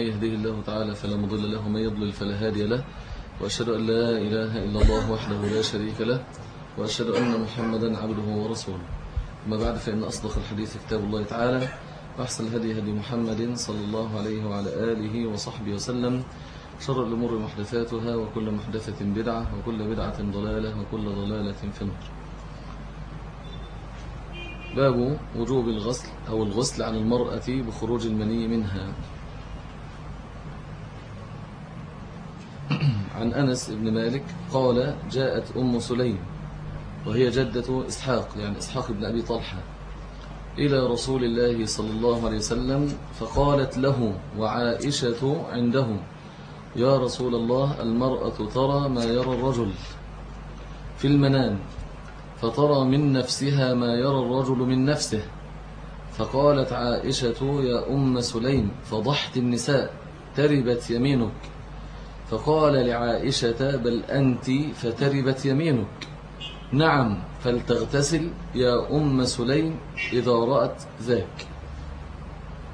يهديه الله تعالى فلا مضل له ومن يضلل فلا هادي له. وأشهد أن لا إله إلا الله وحده لا شريك له. وأشهد أن محمدا عبده ورسوله. أما بعد فإن أصدق الحديث كتاب الله تعالى وأحسن الهدي هدي محمد صلى الله عليه وعلى آله وصحبه وسلم. شر الأمور محدثاتها وكل محدثة بدعة وكل بدعة ضلالة وكل ضلالة في النار. باب وجوب الغسل أو الغسل عن المرأة بخروج المني منها. عن أنس بن مالك قال جاءت أم سليم وهي جدة إسحاق يعني إسحاق بن أبي طلحة إلى رسول الله صلى الله عليه وسلم فقالت له وعائشة عنده يا رسول الله المرأة ترى ما يرى الرجل في المنام فترى من نفسها ما يرى الرجل من نفسه. فقالت عائشة يا أم سليم فضحت النساء تربت يمينك فقال لعائشة بل أنت فتربت يمينك. نعم فلتغتسل يا أم سليم إذا رأت ذاك.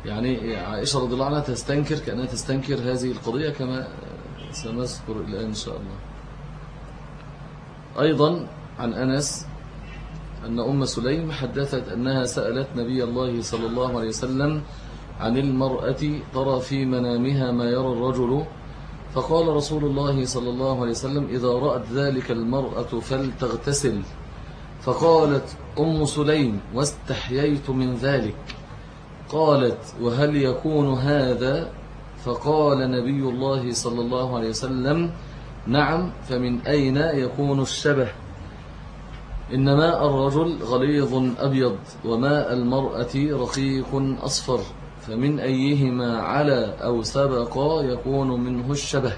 يعني عائشة رضي الله عنها تستنكر كأنها تستنكر هذه القضية كما سنذكر الآن إن شاء الله. أيضا عن أنس أن أم سليم حدثت أنها سألت نبي الله صلى الله عليه وسلم عن المرأة ترى في منامها ما يرى الرجل فقال رسول الله صلى الله عليه وسلم إذا رأت ذلك المرأة فلتغتسل. فقالت أم سليم واستحييت من ذلك. قالت وهل يكون هذا؟ فقال نبي الله صلى الله عليه وسلم نعم فمن أين يكون الشبه؟ إن ماء الرجل غليظ أبيض وماء المرأة رقيق أصفر. فمن أيهما على أو سبق يكون منه الشبه.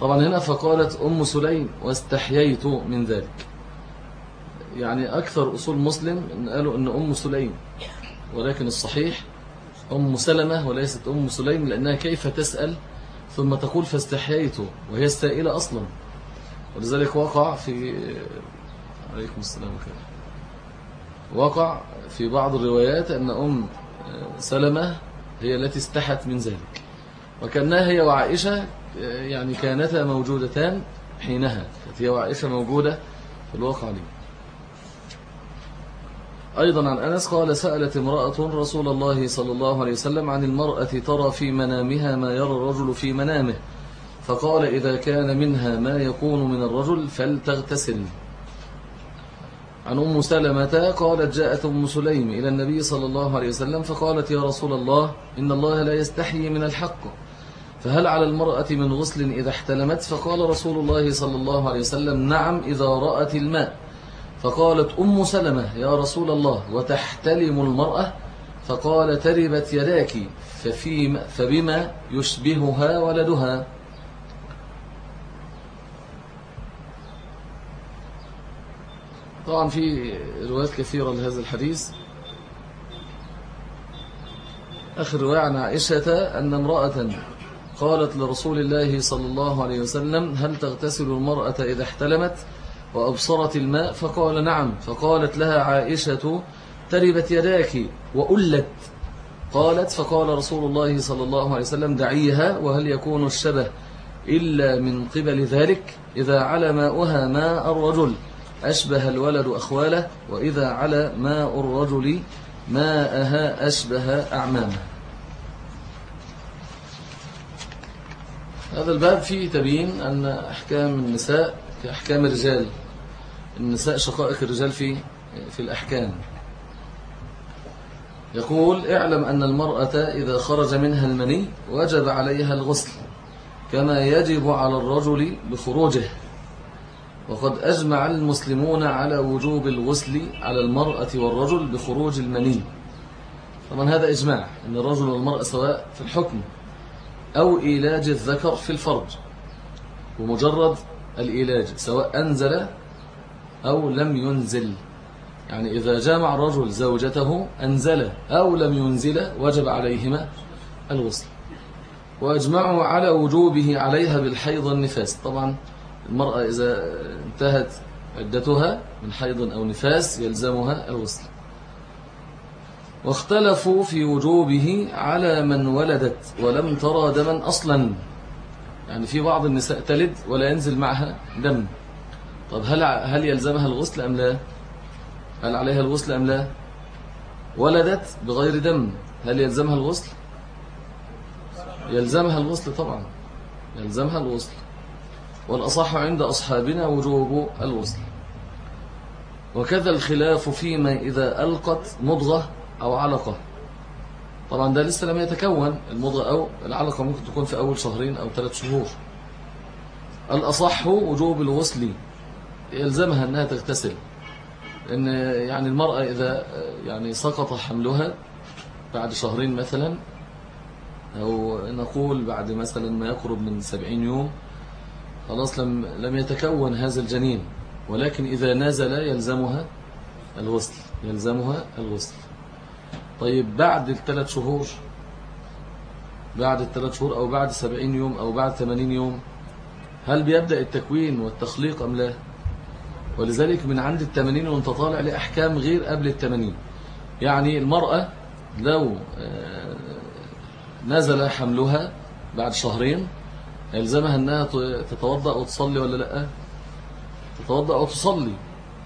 طبعا هنا فقالت أم سليم واستحييت من ذلك. يعني أكثر أصول مسلم إن قالوا أن أم سليم ولكن الصحيح أم سلمة وليست أم سليم لأنها كيف تسأل؟ ثم تقول فاستحييت وهي السائلة أصلا. ولذلك وقع في عليكم السلام عليكم وقع في بعض الروايات أن أم سلمة هي التي استحت من ذلك. وكأنها هي وعائشة يعني كانتا موجودتان حينها. كانت هي وعائشة موجودة في الواقع دي أيضا عن أنس قال سألت امرأة رسول الله صلى الله عليه وسلم عن المرأة ترى في منامها ما يرى الرجل في منامه فقال إذا كان منها ما يكون من الرجل فلتغتسل عن أم سلمة قالت جاءت أم سليم إلى النبي صلى الله عليه وسلم فقالت يا رسول الله إن الله لا يستحيي من الحق فهل على المرأة من غسل إذا احتلمت؟ فقال رسول الله صلى الله عليه وسلم نعم إذا رأت الماء. فقالت أم سلمة يا رسول الله وتحتلم المرأة؟ فقال تربت يداك ففي فبما يشبهها ولدها. طبعا في روايات كثيرة لهذا الحديث. آخر رواية عن عائشة أن امرأة قالت لرسول الله صلى الله عليه وسلم هل تغتسل المرأة إذا احتلمت وأبصرت الماء؟ فقال نعم. فقالت لها عائشة تربت يداك وألت. قالت فقال رسول الله صلى الله عليه وسلم دعيها وهل يكون الشبه إلا من قبل ذلك؟ إذا على ماؤها ماء الرجل. أشبه الولد أخواله وإذا على ماء الرجل ماءها أشبه أعمامه. هذا الباب فيه تبيين أن أحكام النساء كأحكام الرجال. النساء شقائق الرجال في في الأحكام. يقول اعلم أن المرأة إذا خرج منها المني وجب عليها الغسل كما يجب على الرجل بخروجه. وقد أجمع المسلمون على وجوب الغسل على المرأة والرجل بخروج المني. طبعا هذا إجماع أن الرجل والمرأة سواء في الحكم أو إيلاج الذكر في الفرج. ومجرد الإيلاج سواء أنزل أو لم ينزل. يعني إذا جامع الرجل زوجته أنزل أو لم ينزل وجب عليهما الغسل. وأجمعوا على وجوبه عليها بالحيض النفاس. طبعا المرأة إذا انتهت عدتها من حيض أو نفاس يلزمها الغسل. واختلفوا في وجوبه على من ولدت ولم ترى دما أصلا. يعني في بعض النساء تلد ولا ينزل معها دم. طب هل هل يلزمها الغسل أم لا؟ هل عليها الغسل أم لا؟ ولدت بغير دم. هل يلزمها الغسل؟ يلزمها الغسل طبعا. يلزمها الغسل. والأصح عند أصحابنا وجوب الغسل وكذا الخلاف فيما إذا ألقت مضغة أو علقة. طبعا ده لسه لم يتكون المضغة أو العلقة ممكن تكون في أول شهرين أو ثلاث شهور. الأصح وجوب الغسل يلزمها أنها تغتسل. إن يعني المرأة إذا يعني سقط حملها بعد شهرين مثلا أو نقول بعد مثلا ما يقرب من سبعين يوم خلاص لم, لم يتكون هذا الجنين ولكن إذا نزل يلزمها الغسل يلزمها الغسل طيب بعد الثلاث شهور بعد الثلاث شهور أو بعد سبعين يوم أو بعد ثمانين يوم هل بيبدأ التكوين والتخليق أم لا؟ ولذلك من عند الثمانين وأنت طالع لأحكام غير قبل الثمانين. يعني المرأة لو آه، نزل حملها بعد شهرين يلزمها أنها تتوضأ وتصلي ولا لأ؟ تتوضأ وتصلي.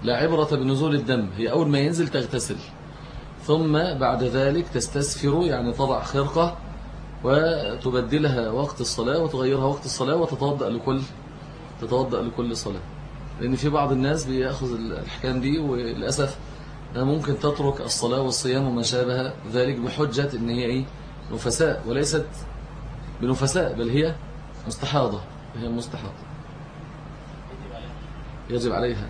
لا عبرة بنزول الدم. هي أول ما ينزل تغتسل. ثم بعد ذلك تستسفر يعني تضع خرقة وتبدلها وقت الصلاة وتغيرها وقت الصلاة وتتوضأ لكل تتوضأ لكل صلاة. لأن في بعض الناس بيأخذ الأحكام دي وللأسف ممكن تترك الصلاة والصيام وما شابه ذلك بحجة أن هي إيه؟ نفساء. وليست بنفساء بل هي مستحاضة هي مستحاضة. يجب عليها.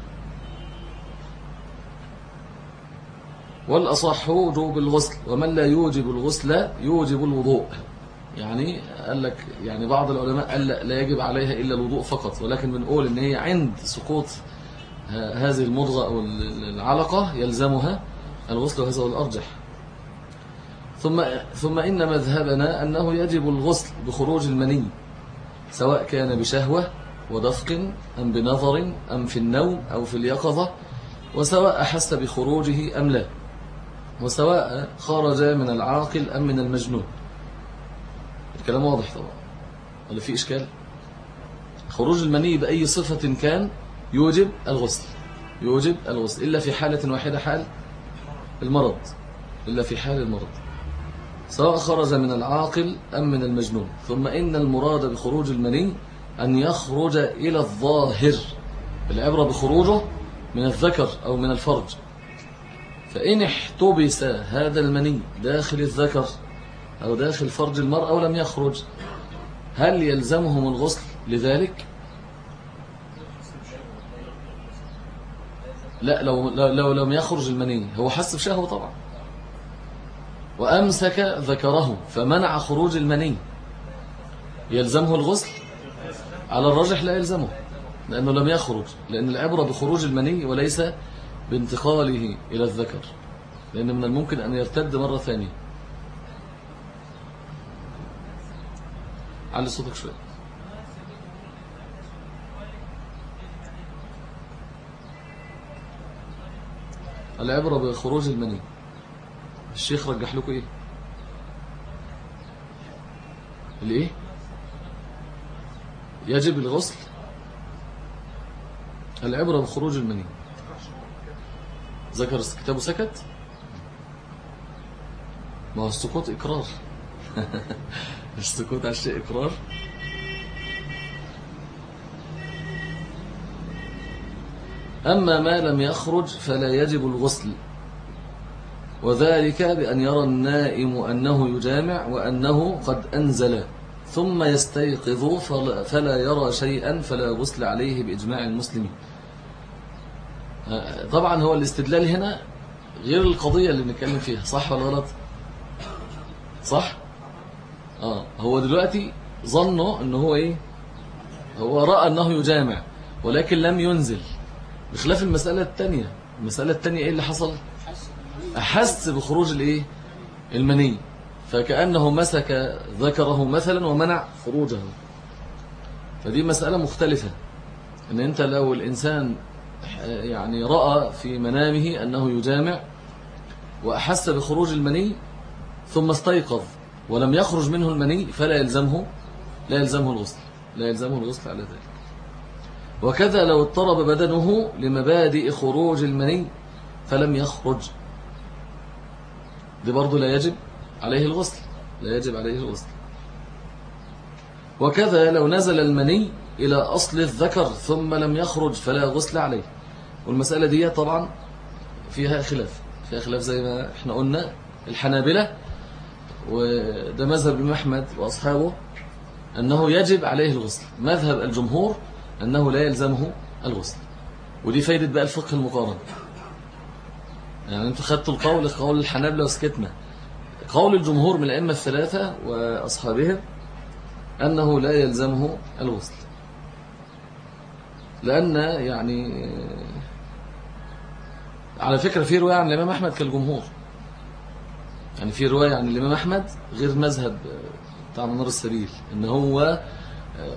والأصح وجوب الغسل ومن لا يوجب الغسل يوجب الوضوء. يعني قال لك يعني بعض العلماء قال لا يجب عليها إلا الوضوء فقط ولكن بنقول إن هي عند سقوط هذه المضغة أو العلقة يلزمها الغسل وهذا هو الأرجح. ثم, ثم إن مذهبنا أنه يجب الغسل بخروج المني. سواء كان بشهوة ودفق أم بنظر أم في النوم أو في اليقظة وسواء أحس بخروجه أم لا وسواء خرج من العاقل أم من المجنون. الكلام واضح طبعا. ولا في إشكال؟ خروج المني بأي صفة كان يوجب الغسل يوجب الغسل إلا في حالة واحدة حال المرض إلا في حال المرض. سواء خرج من العاقل أم من المجنون. ثم إن المراد بخروج المني أن يخرج إلى الظاهر. العبرة بخروجه من الذكر أو من الفرج. فإن احتبس هذا المني داخل الذكر أو داخل فرج المرأة ولم يخرج هل يلزمهم الغسل لذلك؟ لا لو, لو لم يخرج المني هو حس بشهوة طبعا. وأمسك ذكره فمنع خروج المني. يلزمه الغسل؟ على الرجح لا يلزمه لأنه لم يخرج لأن العبرة بخروج المني وليس بانتقاله إلى الذكر لأن من الممكن أن يرتد مرة ثانية. علي صوتك شوية. العبرة بخروج المني. الشيخ رجح لكم إيه؟ الإيه؟ يجب الغسل العبرة بخروج المني. ذكر كتابه سكت؟ ما هو السكوت إقرار. السكوت على الشيء إقرار. أما ما لم يخرج فلا يجب الغسل. وذلك بأن يرى النائم أنه يجامع وأنه قد أنزل ثم يستيقظ فلا يرى شيئا فلا غسل عليه بإجماع المسلمين. طبعا هو الاستدلال هنا غير القضية اللي بنتكلم فيها صح ولا غلط؟ صح؟ آه هو دلوقتي ظنه أنه هو إيه؟ هو رأى أنه يجامع ولكن لم ينزل بخلاف المسألة الثانية المسألة الثانية إيه اللي حصل؟ أحس بخروج الإيه؟ المني. فكأنه مسك ذكره مثلا ومنع خروجه. فدي مسألة مختلفة. إن أنت لو الإنسان يعني رأى في منامه أنه يجامع وأحس بخروج المني ثم استيقظ ولم يخرج منه المني فلا يلزمه لا يلزمه الغسل لا يلزمه الغسل على ذلك. وكذا لو اضطرب بدنه لمبادئ خروج المني فلم يخرج. دي برضو لا يجب عليه الغسل لا يجب عليه الغسل. وكذا لو نزل المني إلى أصل الذكر ثم لم يخرج فلا غسل عليه. والمسألة دي طبعا فيها خلاف فيها خلاف زي ما إحنا قلنا الحنابلة وده مذهب محمد وأصحابه أنه يجب عليه الغسل. مذهب الجمهور أنه لا يلزمه الغسل. ودي فايدة بقى الفقه المقارن. يعني أنتوا خدتوا القول قول الحنابلة وسكتنا. قول الجمهور من الأئمة الثلاثة وأصحابهم أنه لا يلزمه الغسل. لأن يعني على فكرة في رواية عن الإمام أحمد كالجمهور. يعني في رواية عن الإمام أحمد غير مذهب بتاع منار السبيل إن هو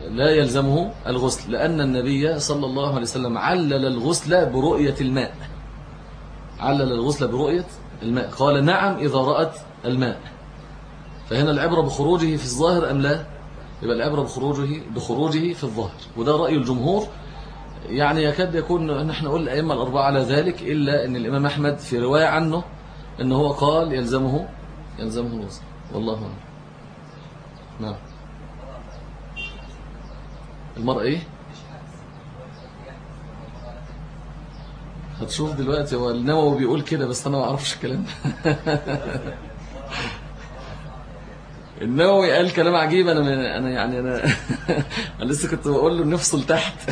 لا يلزمه الغسل. لأن النبي صلى الله عليه وسلم علل الغسل برؤية الماء. علل الغسل برؤية الماء. قال نعم إذا رأت الماء. فهنا العبرة بخروجه في الظاهر أم لا؟ يبقى العبرة بخروجه, بخروجه في الظاهر. وده رأي الجمهور. يعني يكاد يكون نحن نقول الأئمة الأربعة على ذلك إلا أن الإمام أحمد في رواية عنه أنه هو قال يلزمه يلزمه الوزن والله أعلم. نعم. المرأة إيه؟ هتشوف دلوقتي هو النووي بيقول كده بس أنا ما أعرفش الكلام النووي قال كلام عجيب أنا أنا يعني أنا, أنا لسه كنت بقول له نفصل تحت.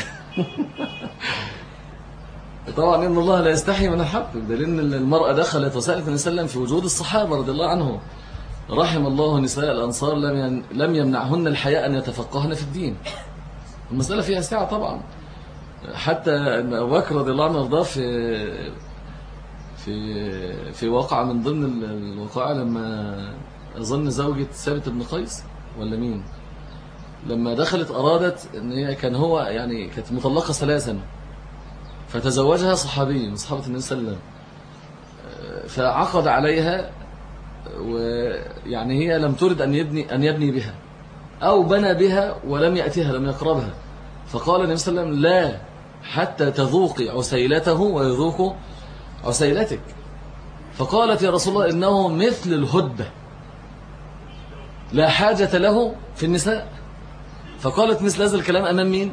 طبعا إن الله لا يستحي من الحق دليل أن المرأة دخلت وسألت النبي صلى الله عليه وسلم في وجود الصحابة رضي الله عنهم. رحم الله نساء الأنصار لم لم يمنعهن الحياء أن يتفقهن في الدين. المسألة فيها ساعة طبعا. حتى أبو بكر رضي الله عنه وارضاه في في في واقعة من ضمن الوقائع لما أظن زوجة ثابت بن قيس ولا مين؟ لما دخلت أرادت أن هي كان هو يعني كانت مطلقة ثلاثا فتزوجها صحابي من صحابة النبي صلى الله عليه وسلم. فعقد عليها ويعني هي لم ترد أن يبني, أن يبني بها أو بنى بها ولم يأتيها لم يقربها. فقال النبي صلى الله عليه وسلم لا. حتى تذوقي عسيلته ويذوق عسيلتك. فقالت يا رسول الله إنه مثل الهدبة لا حاجة له في النساء. فقالت مثل هذا الكلام أمام مين؟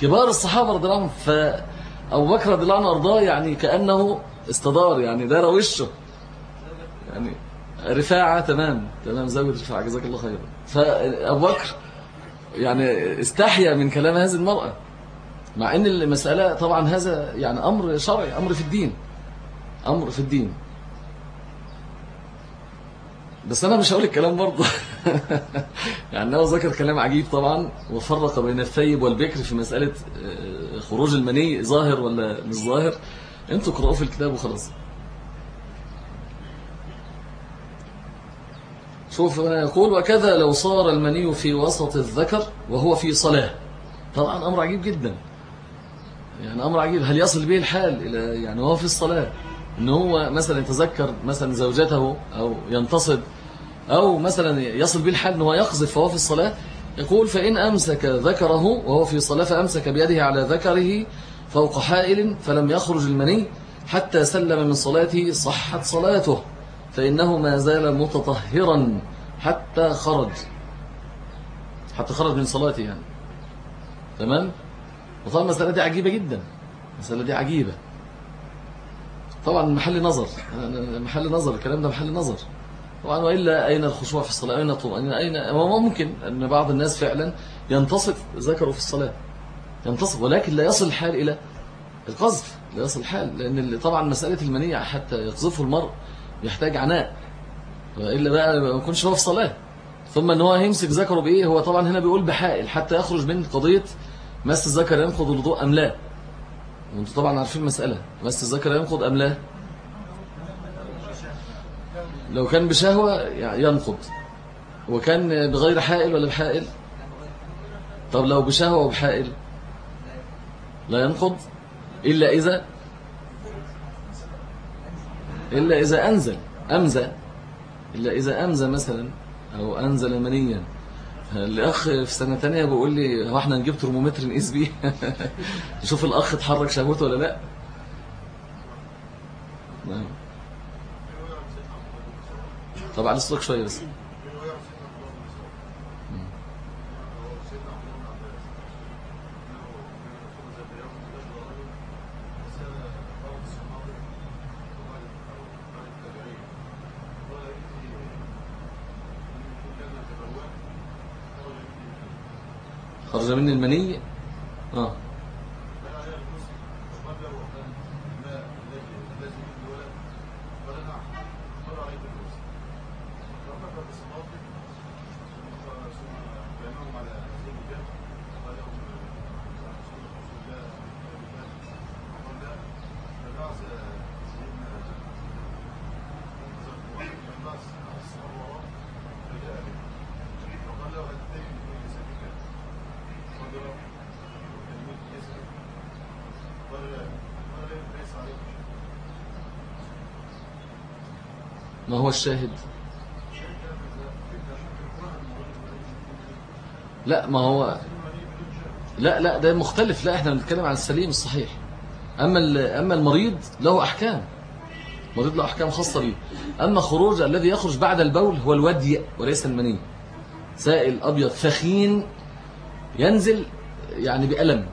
كبار الصحابة رضي الله عنهم. فأبو بكر رضي الله عنه أرضاه يعني كأنه استدار يعني دار وشه. يعني رفاعة تمام تمام زوجة رفاعة جزاك الله خيرا. فأبو بكر يعني استحيا من كلام هذه المرأة. مع أن المسألة طبعا هذا يعني أمر شرعي أمر في الدين أمر في الدين. بس أنا مش هقول الكلام برضه. يعني هو ذكر كلام عجيب طبعا وفرق بين الثيب والبكر في مسألة آه، خروج المني ظاهر ولا مش ظاهر. أنتوا قرأوا في الكتاب وخلاص. شوف هنا يقول وكذا لو صار المني في وسط الذكر وهو في صلاة. طبعا أمر عجيب جدا. يعني أمر عجيب. هل يصل به الحال إلى يعني وهو في الصلاة إن هو مثلا يتذكر مثلا زوجته أو ينتصب أو مثلا يصل به الحال أنه يقذف فهو في الصلاة؟ يقول فإن أمسك ذكره وهو في صلاة فأمسك بيده على ذكره فوق حائل فلم يخرج المني حتى سلم من صلاته صحت صلاته فإنه ما زال متطهرا حتى خرج. حتى خرج من صلاته يعني. تمام؟ وطبعا المسألة دي عجيبة جدا. المسألة دي عجيبة. طبعا محل نظر. محل نظر الكلام ده محل نظر. طبعا وإلا أين الخشوع في الصلاة؟ أين الطمأنينة؟ أين؟ ممكن أن بعض الناس فعلا ينتصف ذكره في الصلاة. ينتصف ولكن لا يصل الحال إلى القذف. لا يصل الحال لأن طبعا مسألة المنية حتى يقذفه المرء يحتاج عناء. وإلا بقى ما يكونش هو في صلاة. ثم أن هو هيمسك ذكره بإيه؟ هو طبعا هنا بيقول بحائل حتى يخرج من قضية مس الذكر ينقض الوضوء أم لا؟ وأنتم طبعا عارفين المسألة. مس الذكر ينقض أم لا؟ لو كان بشهوة ينقض. وكان بغير حائل ولا بحائل؟ طب لو بشهوة وبحائل لا ينقض؟ إلا إذا إلا إذا أنزل. أمزى إلا إذا أمزى مثلا أو أنزل منيا. الأخ في سنة تانية بيقول لي هو إحنا نجيب ترمومتر نقيس بيه؟ نشوف الأخ اتحرك شهوته ولا لأ. نعم. طب على الصوت شوية بس. خرج مني المني؟ آه. ما هو الشاهد؟ لا ما هو لا لا ده مختلف. لا إحنا بنتكلم عن السليم الصحيح. أما أما المريض له أحكام. المريض له أحكام خاصة به أما خروج الذي يخرج بعد البول هو الودي وليس المني. سائل أبيض فخين ينزل يعني بألم.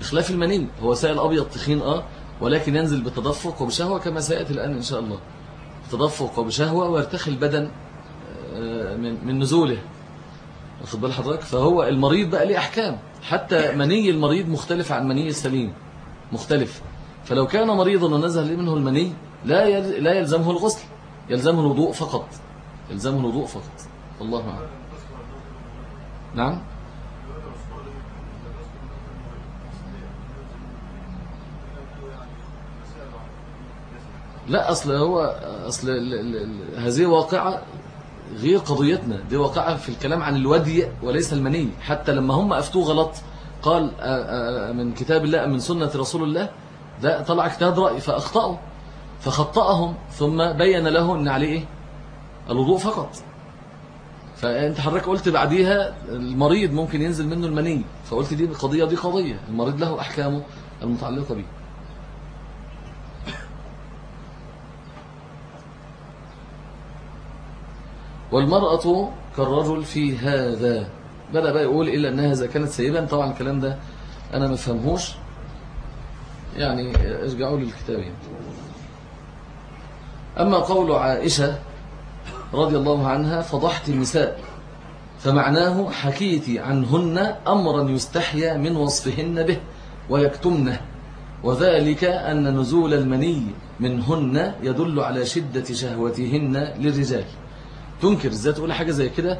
بخلاف المني هو سائل أبيض تخين آه ولكن ينزل بتدفق وبشهوة كما سيأتي الآن إن شاء الله. تدفق وبشهوة ويرتخي البدن آه، من من نزوله. واخد بال حضرتك؟ فهو المريض بقى ليه أحكام. حتى مني المريض مختلف عن مني السليم. مختلف. فلو كان مريضا ونزل منه المني لا لا يلزمه الغسل. يلزمه الوضوء فقط. يلزمه الوضوء فقط. الله أعلم. نعم؟ لا أصل هو أصل هذه واقعة غير قضيتنا دي واقعة في الكلام عن الودي وليس المني. حتى لما هم أفتوه غلط قال من كتاب الله من سنة رسول الله ده طلع اجتهاد رأي فأخطأوا فخطأهم ثم بين له أن عليه إيه؟ الوضوء فقط. فأنت حضرتك قلت بعديها المريض ممكن ينزل منه المني فقلت دي قضية دي قضية المريض له أحكامه المتعلقة به. والمرأة كالرجل في هذا. بدأ بقى يقول إلا أنها إذا كانت سيبا طبعا الكلام ده أنا ما فهمهوش. يعني ارجعوا للكتاب. أما قول عائشة رضي الله عنها فضحت النساء فمعناه حكيت عنهن أمرا يستحيا من وصفهن به ويكتمنه. وذلك أن نزول المني منهن يدل على شدة شهوتهن للرجال. تنكر إزاي تقول حاجة زي كده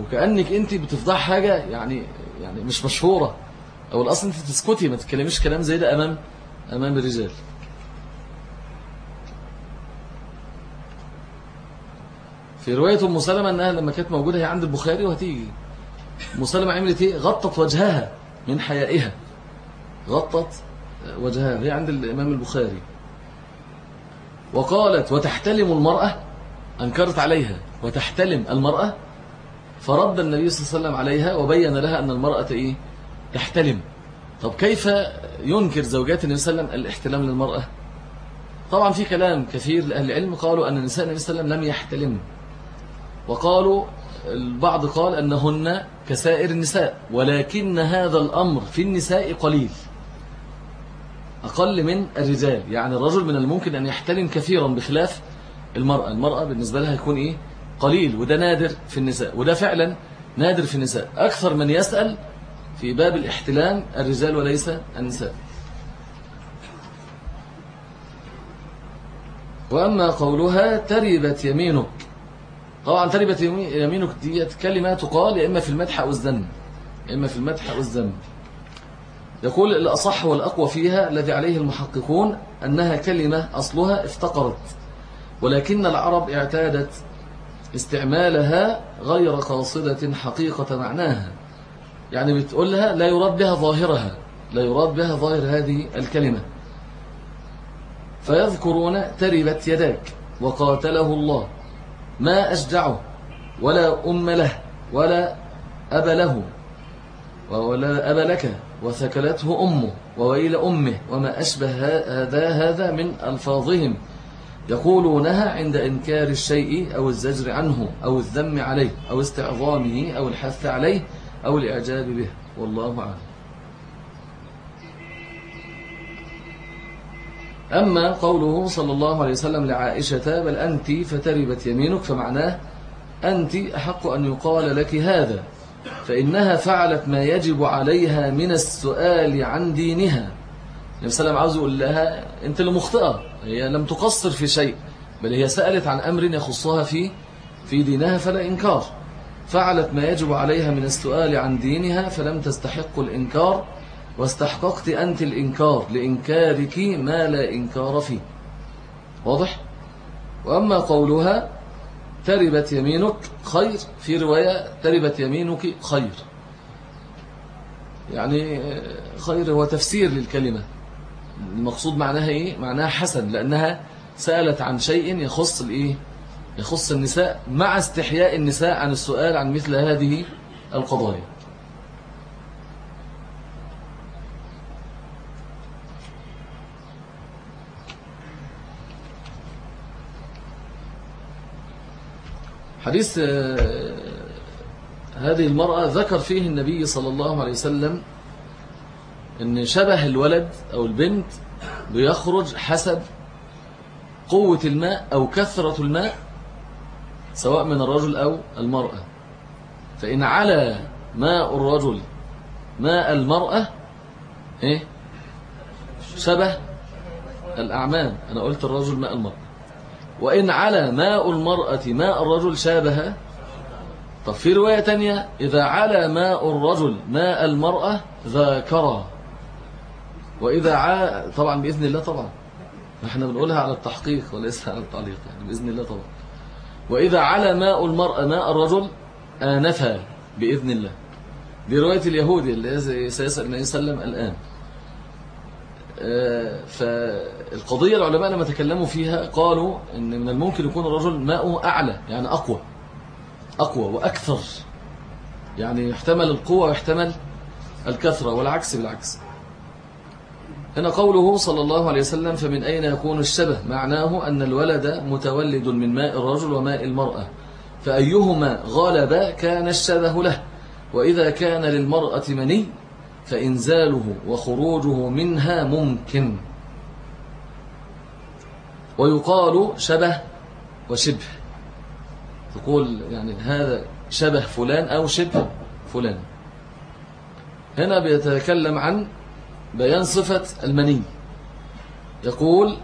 وكأنك انت بتفضح حاجة يعني يعني مش مشهورة. أو الأصل انت تسكتي ما تتكلميش كلام زي ده أمام أمام الرجال. في رواية أم سلمة أنها لما كانت موجودة هي عند البخاري وهتيجي. أم سلمة عملت إيه؟ غطت وجهها من حيائها. غطت وجهها. هي عند الإمام البخاري. وقالت وتحتلم المرأة أنكرت عليها وتحتلم المرأة فرد النبي صلى الله عليه وسلم عليها وبين لها أن المرأة إيه؟ تحتلم. طب كيف ينكر زوجات النبي صلى الله عليه وسلم الاحتلام للمرأة؟ طبعا في كلام كثير لأهل العلم قالوا أن النساء النبي صلى الله عليه وسلم لم يحتلم. وقالوا البعض قال أنهن كسائر النساء ولكن هذا الأمر في النساء قليل. أقل من الرجال. يعني الرجل من الممكن أن يحتلم كثيرا بخلاف المرأة المرأة بالنسبة لها يكون إيه؟ قليل وده نادر في النساء وده فعلا نادر في النساء. أكثر من يسأل في باب الاحتلام الرجال وليس النساء. وأما قولها تربت يمينك. طبعا تربت يمينك دي كلمة تقال يا إما في المدح أو الذم. إما في المدح أو الذم. يقول الأصح والأقوى فيها الذي عليه المحققون أنها كلمة أصلها افتقرت. ولكن العرب اعتادت استعمالها غير قاصدة حقيقة معناها. يعني بتقولها لا يراد بها ظاهرها لا يراد بها ظاهر هذه الكلمة. فيذكرون تربت يداك وقاتله الله ما أشجعه ولا أم له ولا أب له ولا أب لك وثكلته أمه وويل أمه وما أشبه هذا هذا من ألفاظهم. يقولونها عند إنكار الشيء أو الزجر عنه أو الذم عليه أو استعظامه أو الحث عليه أو الإعجاب به. والله أعلم. أما قوله صلى الله عليه وسلم لعائشة بل أنت فتربت يمينك فمعناه أنت أحق أن يقال لك هذا فإنها فعلت ما يجب عليها من السؤال عن دينها. النبي صلى الله عليه وسلم عاوز يقول لها أنت اللي مخطئة هي لم تقصر في شيء بل هي سألت عن أمر يخصها في في دينها فلا إنكار. فعلت ما يجب عليها من السؤال عن دينها فلم تستحق الإنكار واستحققت أنت الإنكار لإنكارك ما لا إنكار فيه. واضح؟ وأما قولها تربت يمينك خير في رواية تربت يمينك خير. يعني خير هو تفسير للكلمة. المقصود معناها إيه؟ معناها حسن لأنها سألت عن شيء يخص الإيه؟ يخص النساء مع استحياء النساء عن السؤال عن مثل هذه القضايا حديث آه، هذه المرأة ذكر فيه النبي صلى الله عليه وسلم إن شبه الولد أو البنت بيخرج حسب قوة الماء أو كثرة الماء سواء من الرجل أو المرأة. فإن على ماء الرجل ماء المرأة إيه؟ شبه الأعمام. أنا قلت الرجل ماء المرأة. وإن على ماء المرأة ماء الرجل شابه طب في رواية تانية إذا على ماء الرجل ماء المرأة ذاكرا. وإذا عا طبعا بإذن الله طبعا. إحنا بنقولها على التحقيق وليس على التعليق يعني بإذن الله طبعا. وإذا على ماء المرأة ماء الرجل آنفا بإذن الله. دي رواية اليهودي اللي سيسأل النبي صلى الله عليه وسلم الآن. آه، فالقضية العلماء لما تكلموا فيها قالوا إن من الممكن يكون الرجل ماءه أعلى يعني أقوى. أقوى وأكثر. يعني يحتمل القوة ويحتمل الكثرة والعكس بالعكس. هنا قوله صلى الله عليه وسلم فمن أين يكون الشبه؟ معناه أن الولد متولد من ماء الرجل وماء المرأة. فأيهما غالب كان الشبه له؟ وإذا كان للمرأة مني فإنزاله وخروجه منها ممكن. ويقال شبه وشبه. تقول يعني هذا شبه فلان أو شبه فلان. هنا بيتكلم عن بيان صفة المني. يقول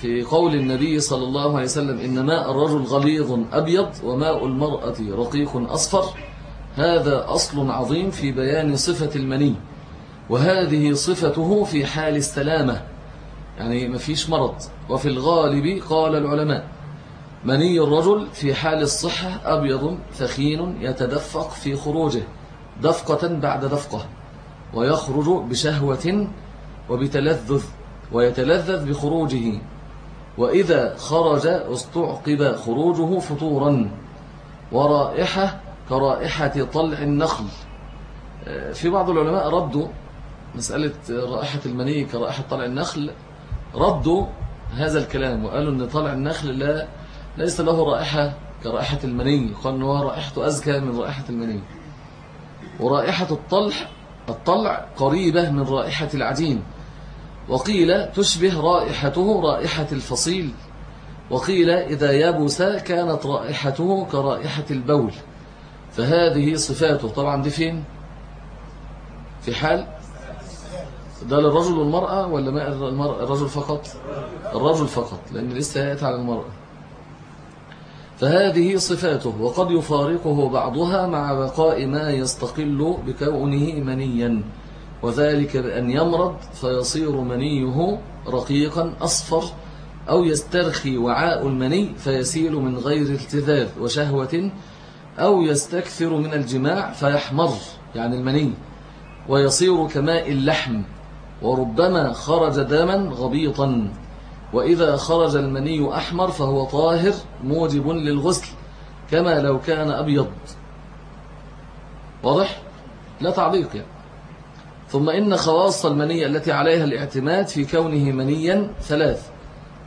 في قول النبي صلى الله عليه وسلم إن ماء الرجل غليظ أبيض وماء المرأة رقيق أصفر. هذا أصل عظيم في بيان صفة المني. وهذه صفته في حال السلامة يعني ما فيش مرض. وفي الغالب قال العلماء مني الرجل في حال الصحة أبيض ثخين يتدفق في خروجه. دفقة بعد دفقة. ويخرج بشهوة وبتلذذ ويتلذذ بخروجه. وإذا خرج استعقب خروجه فطورا. ورائحة كرائحة طلع النخل. آه، في بعض العلماء ردوا مسألة رائحة المني كرائحة طلع النخل. ردوا هذا الكلام وقالوا أن طلع النخل لا ليس له رائحة كرائحة المني. قال أنه رائحته أزكى من رائحة المني. ورائحة الطلع الطلع قريبة من رائحة العجين. وقيل تشبه رائحته رائحة الفصيل. وقيل إذا يبس كانت رائحته كرائحة البول. فهذه صفاته. طبعا دي فين؟ في حال ده للرجل والمرأة ولا ما الرجل فقط؟ الرجل فقط لأن لسه يأتي على المرأة. فهذه صفاته وقد يفارقه بعضها مع بقاء ما يستقل بكونه منيا وذلك بأن يمرض فيصير منيه رقيقا أصفر أو يسترخي وعاء المني فيسيل من غير التذاذ وشهوة أو يستكثر من الجماع فيحمر يعني المني ويصير كماء اللحم وربما خرج دما غبيطا. وإذا خرج المني أحمر فهو طاهر موجب للغسل كما لو كان أبيض. واضح؟ لا تعليق يعني. ثم إن خواص المني التي عليها الاعتماد في كونه منيا ثلاث.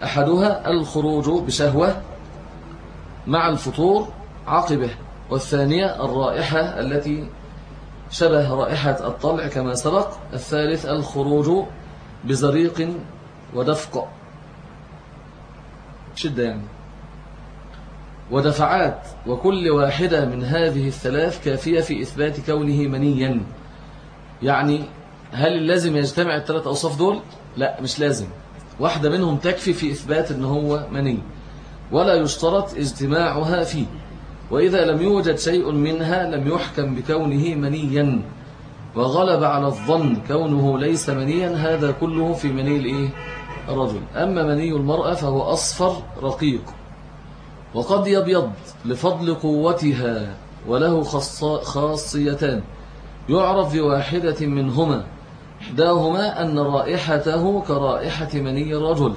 أحدها الخروج بشهوة مع الفطور عقبه والثانية الرائحة التي شبه رائحة الطلع كما سبق. الثالث الخروج بزريق ودفق. شدة يعني. ودفعات وكل واحدة من هذه الثلاث كافية في إثبات كونه منيا. يعني هل لازم يجتمع الثلاث أوصاف دول؟ لا مش لازم. واحدة منهم تكفي في إثبات أنه هو مني. ولا يشترط اجتماعها فيه. وإذا لم يوجد شيء منها لم يحكم بكونه منيا. وغلب على الظن كونه ليس منيا هذا كله في مني الإيه؟ الرجل أما مني المرأة فهو أصفر رقيق. وقد يبيض لفضل قوتها وله خاصيتان. يعرف بواحدة منهما. إحداهما أن رائحته كرائحة مني الرجل.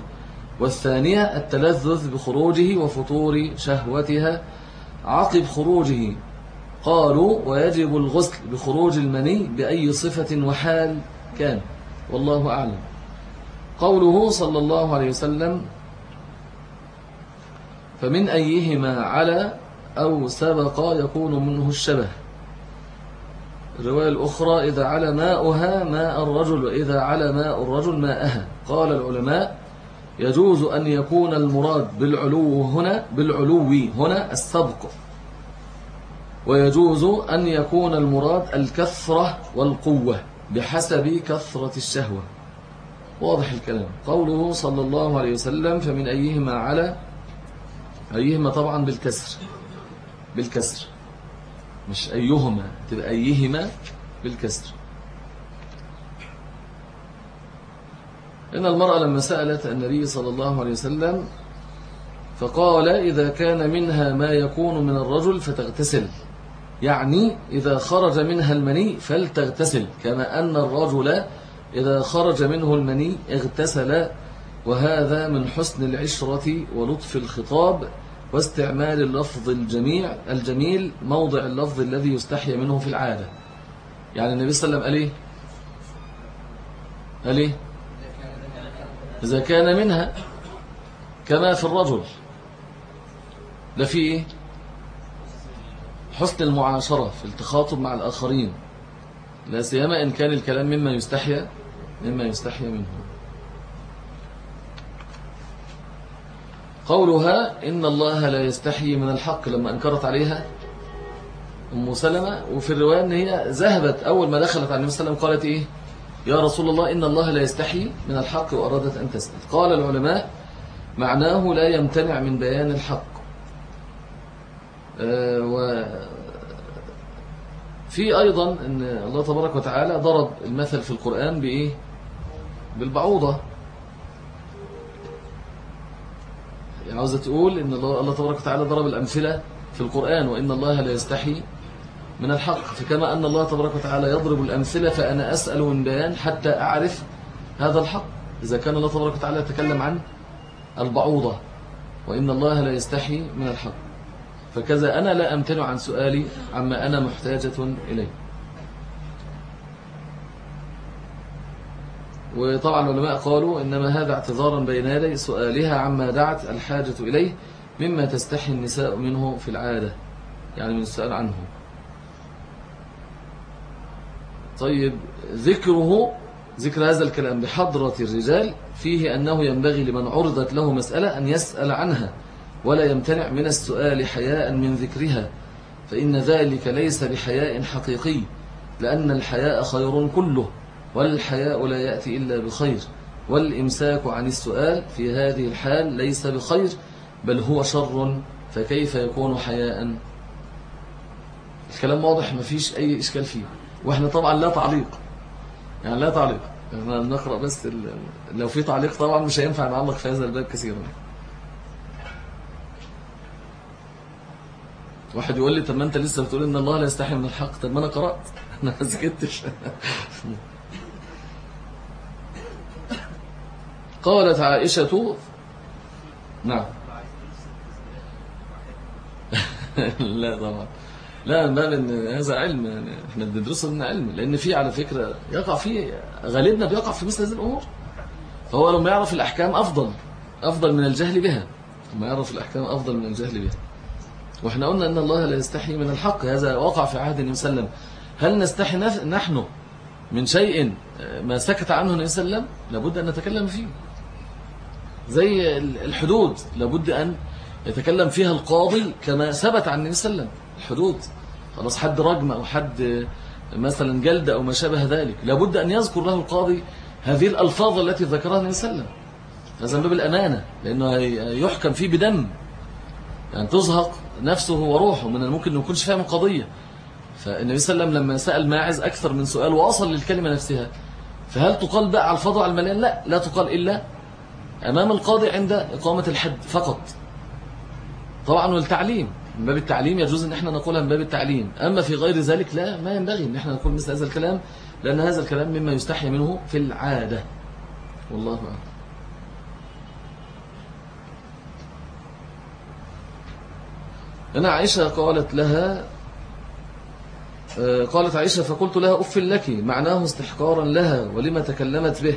والثانية التلذذ بخروجه وفطور شهوتها. عقب خروجه. قالوا ويجب الغسل بخروج المني بأي صفة وحال كان. والله أعلم. قوله صلى الله عليه وسلم فمن أيهما على أو سبق يكون منه الشبه. الرواية الأخرى إذا على ماؤها ماء الرجل وإذا على ماء الرجل ماءها. قال العلماء يجوز أن يكون المراد بالعلو هنا بالعلو هنا السبق. ويجوز أن يكون المراد الكثرة والقوة بحسب كثرة الشهوة. واضح الكلام. قوله صلى الله عليه وسلم فمن أيهما على؟ أيهما طبعا بالكسر. بالكسر. مش أيهما تبقى أيهما بالكسر. إن المرأة لما سألت النبي صلى الله عليه وسلم فقال إذا كان منها ما يكون من الرجل فتغتسل. يعني إذا خرج منها المني فلتغتسل كما أن الرجل إذا خرج منه المني اغتسل وهذا من حسن العشرة ولطف الخطاب واستعمال اللفظ الجميع الجميل موضع اللفظ الذي يستحي منه في العادة. يعني النبي صلى الله عليه وسلم قال إيه؟ إيه؟ إذا كان منها كما في الرجل. ده في إيه؟ حسن المعاشرة في التخاطب مع الآخرين. لا سيما إن كان الكلام مما يستحيى مما يستحيى منه. قولها إن الله لا يستحيي من الحق لما أنكرت عليها أم سلمة. وفي الرواية أن هي ذهبت أول ما دخلت على النبي صلى الله عليه وسلم قالت إيه؟ يا رسول الله إن الله لا يستحي من الحق وأرادت أن تسأل قال العلماء معناه لا يمتنع من بيان الحق. آه، في أيضا أن الله تبارك وتعالى ضرب المثل في القرآن بإيه؟ بالبعوضة. يعني عاوزة تقول إن الله تبارك وتعالى ضرب الأمثلة في القرآن وإن الله لا يستحي من الحق. فكما أن الله تبارك وتعالى يضرب الأمثلة فأنا أسأل من بيان حتى أعرف هذا الحق. إذا كان الله تبارك وتعالى يتكلم عن البعوضة وإن الله لا يستحي من الحق. فكذا أنا لا أمتنع عن سؤالي عما أنا محتاجة إليه. وطبعا العلماء قالوا إنما هذا اعتذارا بين يدي سؤالها عما دعت الحاجة إليه مما تستحي النساء منه في العادة يعني من السؤال عنه. طيب ذكره ذكر هذا الكلام بحضرة الرجال فيه أنه ينبغي لمن عرضت له مسألة أن يسأل عنها. ولا يمتنع من السؤال حياء من ذكرها فإن ذلك ليس بحياء حقيقي لأن الحياء خير كله والحياء لا يأتي إلا بخير والإمساك عن السؤال في هذه الحال ليس بخير بل هو شر فكيف يكون حياء؟ الكلام واضح ما فيش أي إشكال فيه. وإحنا طبعا لا تعليق. يعني لا تعليق. إحنا نقرأ بس لو في تعليق طبعا مش هينفع نعلق في هذا الباب كثيرا. واحد يقول لي طب ما انت لسه بتقول إن الله لا يستحي من الحق طب ما أنا قرأت. أنا ما سكتش قالت عائشة نعم. لا طبعا. لا باب إن هذا علم يعني إحنا بندرسه من علم لأن في على فكرة يقع فيه غالبنا بيقع في مثل هذه الأمور. فهو لما يعرف الأحكام أفضل أفضل من الجهل بها. لما يعرف الأحكام أفضل من الجهل بها. وإحنا قلنا إن الله لا يستحي من الحق هذا وقع في عهد النبي صلى الله عليه وسلم. هل نستحي نحن من شيء ما سكت عنه النبي صلى الله عليه وسلم؟ لابد أن نتكلم فيه. زي الحدود لابد أن يتكلم فيها القاضي كما ثبت عن النبي صلى الله عليه وسلم. الحدود. خلاص حد رجم أو حد مثلا جلد أو ما شابه ذلك. لابد أن يذكر له القاضي هذه الألفاظ التي ذكرها النبي صلى الله عليه وسلم. هذا من باب الأمانة لأنه يحكم فيه بدم. يعني تزهق نفسه وروحه من الممكن أن يكونش فاهم القضية. فالنبي صلى الله عليه وسلم لما سأل ماعز أكثر من سؤال وأصل للكلمة نفسها فهل تقال بقى على الفضع المليان لا لا تقال إلا أمام القاضي عند إقامة الحد فقط. طبعا والتعليم من باب التعليم يجوز إن إحنا نقولها من باب التعليم. أما في غير ذلك لا ما ينبغي إن إحنا نقول مثل هذا الكلام لأن هذا الكلام مما يستحي منه في العادة. والله أعلم. أنا عائشة قالت لها آه، قالت عائشة فقلت لها أف لك معناه استحقارا لها ولما تكلمت به؟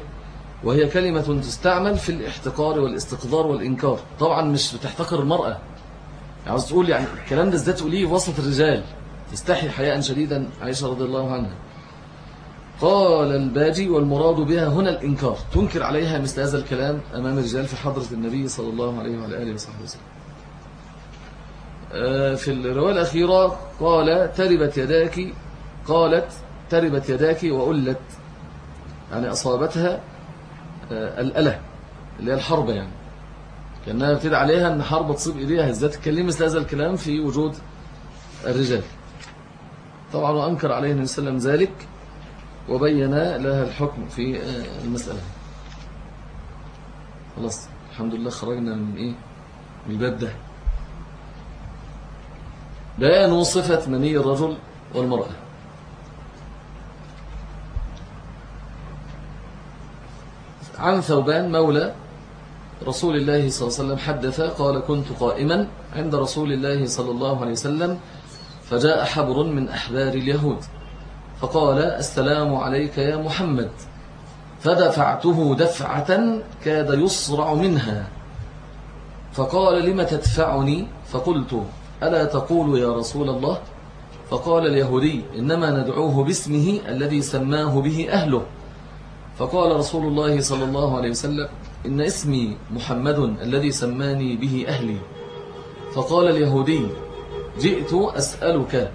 وهي كلمة تستعمل في الاحتقار والاستقذار والإنكار. طبعا مش بتحتقر المرأة. عاوز تقول يعني الكلام ده إزاي تقوليه وسط الرجال؟ تستحي حياء شديدا عائشة رضي الله عنها. قال الباجي والمراد بها هنا الإنكار. تنكر عليها مثل هذا الكلام أمام الرجال في حضرة النبي صلى الله عليه وعلى آله وصحبه وسلم. في الرواية الأخيرة قال تربت يداك قالت تربت يداك وألت. يعني أصابتها آه، الأله اللي هي الحرب يعني. كأنها بتدعي عليها أن حرب تصيب إليها إزاي تتكلم مثل هذا الكلام في وجود الرجال. طبعا وأنكر عليه النبي صلى الله عليه وسلم ذلك وبين لها الحكم في آه، المسألة. خلاص الحمد لله خرجنا من إيه؟ من الباب ده. بيان صفة مني الرجل والمرأة. عن ثوبان مولى رسول الله صلى الله عليه وسلم حدث قال كنت قائما عند رسول الله صلى الله عليه وسلم فجاء حبر من أحبار اليهود فقال السلام عليك يا محمد فدفعته دفعة كاد يصرع منها فقال لم تدفعني؟ فقلت ألا تقول يا رسول الله؟ فقال اليهودي إنما ندعوه باسمه الذي سماه به أهله. فقال رسول الله صلى الله عليه وسلم إن اسمي محمد الذي سماني به أهلي. فقال اليهودي جئت أسألك.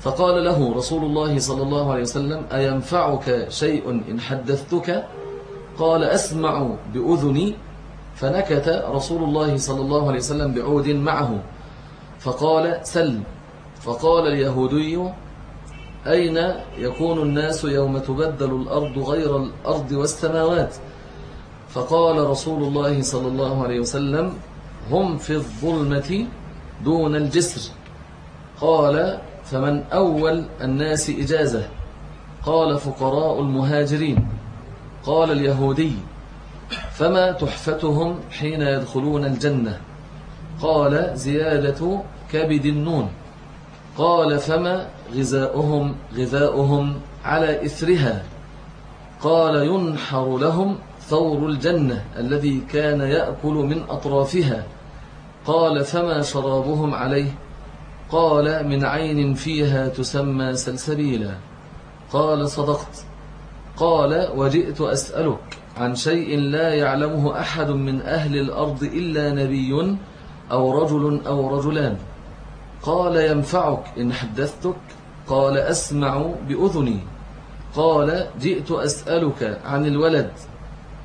فقال له رسول الله صلى الله عليه وسلم أينفعك شيء إن حدثتك؟ قال أسمع بأذني. فنكت رسول الله صلى الله عليه وسلم بعود معه. فقال سل فقال اليهودي أين يكون الناس يوم تبدل الأرض غير الأرض والسماوات؟ فقال رسول الله صلى الله عليه وسلم هم في الظلمة دون الجسر. قال فمن أول الناس إجازة؟ قال فقراء المهاجرين. قال اليهودي فما تحفتهم حين يدخلون الجنة؟ قال زيادة كبد النون. قال فما غذاؤهم؟ غذاؤهم على إثرها. قال ينحر لهم ثور الجنة الذي كان يأكل من أطرافها. قال فما شرابهم عليه؟ قال من عين فيها تسمى سلسبيلا. قال صدقت. قال وجئت أسألك عن شيء لا يعلمه أحد من أهل الأرض إلا نبي أو رجل أو رجلان. قال ينفعك إن حدثتك؟ قال أسمع بأذني. قال جئت أسألك عن الولد.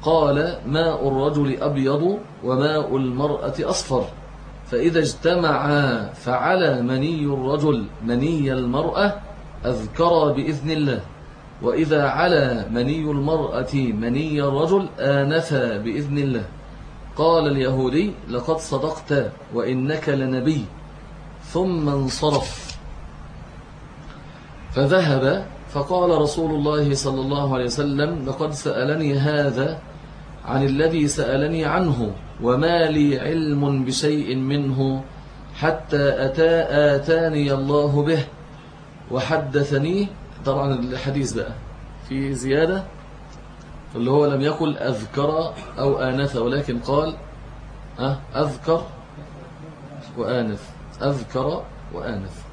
قال ماء الرجل أبيض وماء المرأة أصفر. فإذا اجتمعا فعلى مني الرجل مني المرأة أذكر بإذن الله. وإذا على مني المرأة مني الرجل آنفا بإذن الله. قال اليهودي لقد صدقت وإنك لنبي. ثم انصرف. فذهب فقال رسول الله صلى الله عليه وسلم لقد سألني هذا عن الذي سألني عنه وما لي علم بشيء منه حتى أتى آتاني الله به وحدثني. طبعا الحديث بقى في زيادة. اللي هو لم يقل أذكر أو آنث ولكن قال أذكر وآنث أذكر وآنث.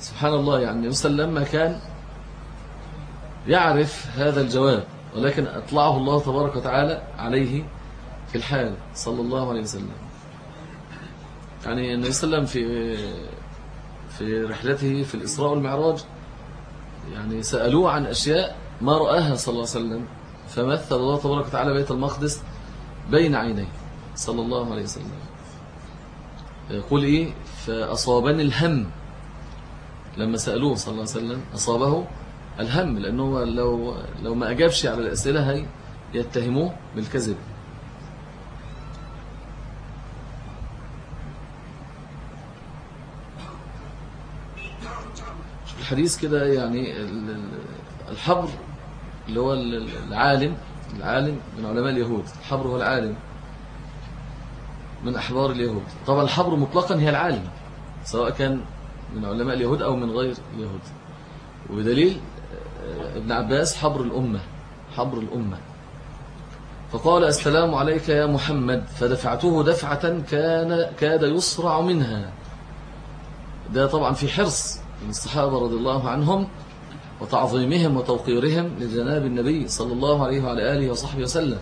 سبحان الله يعني وسلم لما كان يعرف هذا الجواب ولكن أطلعه الله تبارك وتعالى عليه في الحال صلى الله عليه وسلم. يعني النبي صلى الله عليه وسلم في في رحلته في الإسراء والمعراج يعني سألوه عن أشياء ما رآها صلى الله عليه وسلم فمثل الله تبارك وتعالى بيت المقدس بين عينيه صلى الله عليه وسلم. يقول إيه؟ فأصابني الهم. لما سألوه صلى الله عليه وسلم أصابه الهم لأنه لو, لو ما أجابش على الأسئلة هي يتهموه بالكذب. الحديث كده يعني الحبر اللي هو العالم العالم من علماء اليهود. الحبر هو العالم. من أحبار اليهود. طبعا الحبر مطلقا هي العالم سواء كان من علماء اليهود أو من غير اليهود. وبدليل آه، ابن عباس حبر الأمة حبر الأمة. فقال السلام عليك يا محمد فدفعته دفعة كان كاد يصرع منها. ده طبعا في حرص من الصحابة رضي الله عنهم وتعظيمهم وتوقيرهم لجناب النبي صلى الله عليه وعلى آله وصحبه وسلم.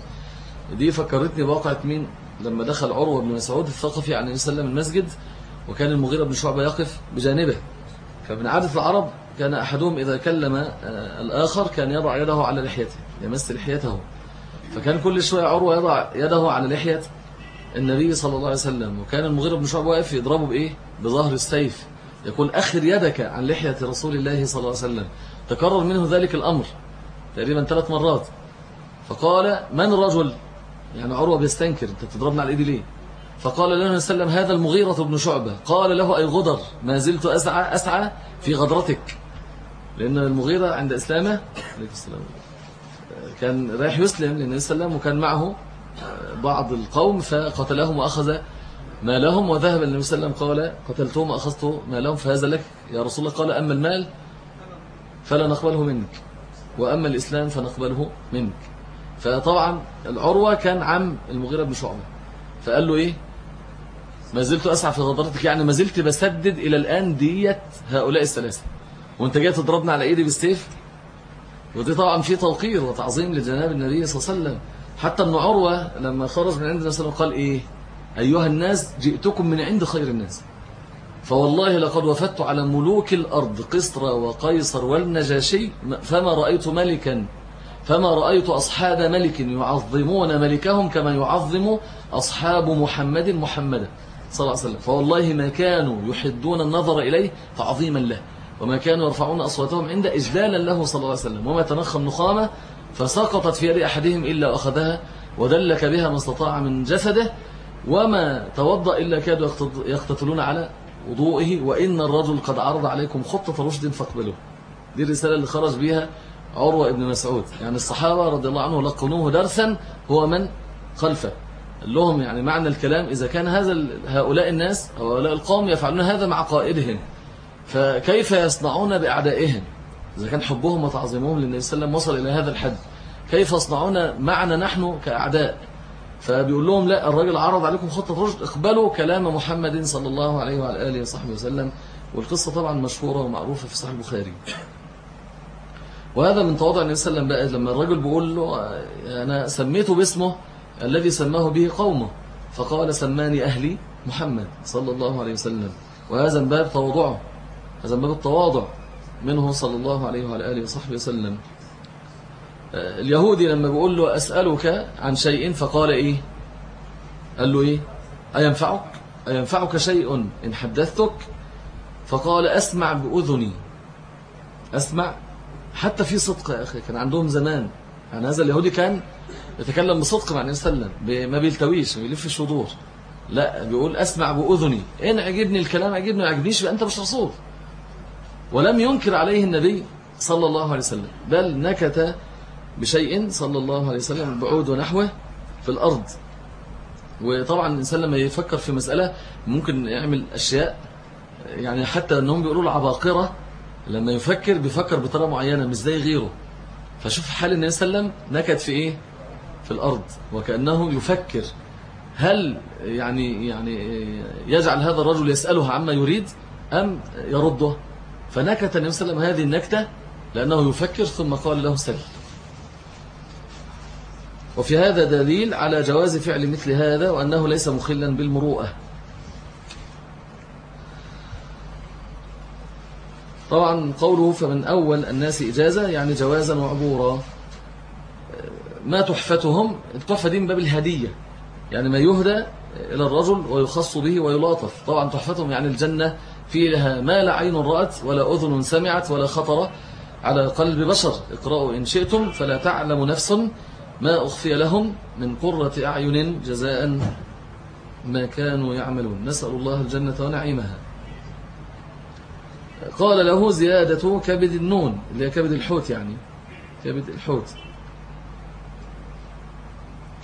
دي فكرتني بواقعة مين؟ لما دخل عروة بن مسعود الثقفي عن النبي صلى الله عليه وسلم المسجد وكان المغيرة بن شعبة يقف بجانبه. فمن عادة العرب كان أحدهم إذا كلم آه، الآخر كان يضع يده على لحيته يمس لحيته. فكان كل شوية عروة يضع يده على لحية النبي صلى الله عليه وسلم. وكان المغيرة بن شعبة واقف يضربه بإيه؟ بظهر السيف. يقول أخر يدك عن لحية رسول الله صلى الله عليه وسلم. تكرر منه ذلك الأمر تقريبا ثلاث مرات. فقال من رجل؟ يعني عروة بيستنكر أنت تضربنا على إيدي ليه؟ فقال له وسلم هذا المغيرة بن شعبة. قال له أي غدر ما زلت أسعى, أسعى في غدرتك. لأن المغيرة عند إسلامه كان رايح يسلم لأن وسلم وكان معه بعض القوم فقتلهم وأخذ مالهم وذهب النبي صلى الله عليه وسلم قال قتلتهم وأخذت مالهم فهذا لك يا رسول الله. قال أما المال فلا نقبله منك وأما الإسلام فنقبله منك. فطبعا العروة كان عم المغيرة بن شعبة. فقال له إيه؟ ما زلت أسعى في غدرتك يعني ما زلت بسدد إلى الآن دية هؤلاء الثلاثة. وأنت جاي تضربنا على إيدي بالسيف؟ ودي طبعا في توقير وتعظيم لجناب النبي صلى الله عليه وسلم. حتى ابن عروة لما خرج من عند النبي صلى الله عليه وسلم قال إيه؟ أيها الناس جئتكم من عند خير الناس. فوالله لقد وفدت على ملوك الأرض قسر وقيصر والنجاشي فما رأيت ملكا فما رأيت أصحاب ملك يعظمون ملكهم كما يعظم أصحاب محمد محمدا صلى الله عليه وسلم. فوالله ما كانوا يحدون النظر إليه تعظيما له وما كانوا يرفعون أصواتهم عند إجلالا له صلى الله عليه وسلم. وما تنخم نخامة فسقطت في يد أحدهم إلا أخذها ودلك بها ما استطاع من جسده وما توضأ إلا كادوا يقتتلون على وضوئه وإن الرجل قد عرض عليكم خطة رشد فاقبلوه. دي الرسالة اللي خرج بها عروة ابن مسعود. يعني الصحابة رضي الله عنه لقنوه درسا هو من خلفه. لهم يعني معنى الكلام إذا كان هذا هؤلاء الناس هؤلاء القوم يفعلون هذا مع قائدهم فكيف يصنعون بأعدائهم؟ إذا كان حبهم وتعظيمهم للنبي صلى الله عليه وسلم وصل إلى هذا الحد كيف يصنعون معنا نحن كأعداء؟ فبيقول لهم لا الراجل عرض عليكم خطة رشد اقبلوا كلام محمد صلى الله عليه وعلى آله وصحبه وسلم. والقصة طبعا مشهورة ومعروفة في صحيح البخاري. وهذا من تواضع النبي صلى الله عليه وسلم. لما الرجل بيقول له أنا سميته باسمه الذي سماه به قومه فقال سماني أهلي محمد صلى الله عليه وسلم. وهذا من باب تواضعه هذا من باب التواضع منه صلى الله عليه وعلى آله وصحبه وسلم. اليهودي لما بيقول له أسألك عن شيء فقال إيه؟ قال له إيه؟ أينفعك؟ أينفعك شيء إن حدثتك؟ فقال أسمع بأذني. أسمع. حتى في صدق يا أخي كان عندهم زمان. يعني هذا اليهودي كان يتكلم بصدق مع النبي صلى الله عليه وسلم ما بيلتويش ما بيلفش وضوح لا بيقول أسمع بأذني. إن عجبني الكلام عجبني ما عجبنيش بقى أنت مش رسول. ولم ينكر عليه النبي صلى الله عليه وسلم بل نكت بشيء صلى الله عليه وسلم البعود ونحوه في الأرض. وطبعا الإنسان لما يفكر في مسألة ممكن يعمل أشياء يعني حتى أنهم بيقولوا العباقرة لما يفكر بيفكر بطريقة معينة مش زي غيره. فشوف حال النبي صلى الله عليه وسلم نكت في إيه؟ في الأرض. وكأنه يفكر هل يعني يعني يجعل هذا الرجل يسأله عما يريد أم يرده؟ فنكت النبي صلى الله عليه وسلم هذه النكتة لأنه يفكر ثم قال له سل. وفي هذا دليل على جواز فعل مثل هذا وأنه ليس مخلا بالمروءة. طبعا قوله فمن أول الناس إجازة يعني جوازا وعبورا. ما تحفتهم؟ التحفة دي من باب الهدية. يعني ما يهدى إلى الرجل ويخص به ويلاطف. طبعا تحفتهم يعني الجنة في لها ما لا عين رأت ولا أذن سمعت ولا خطر على قلب بشر. اقرأوا إن شئتم فلا تعلم نفس ما أخفي لهم من قرة أعين جزاء ما كانوا يعملون. نسأل الله الجنة ونعيمها. قال له زيادة كبد النون اللي هي كبد الحوت يعني. كبد الحوت.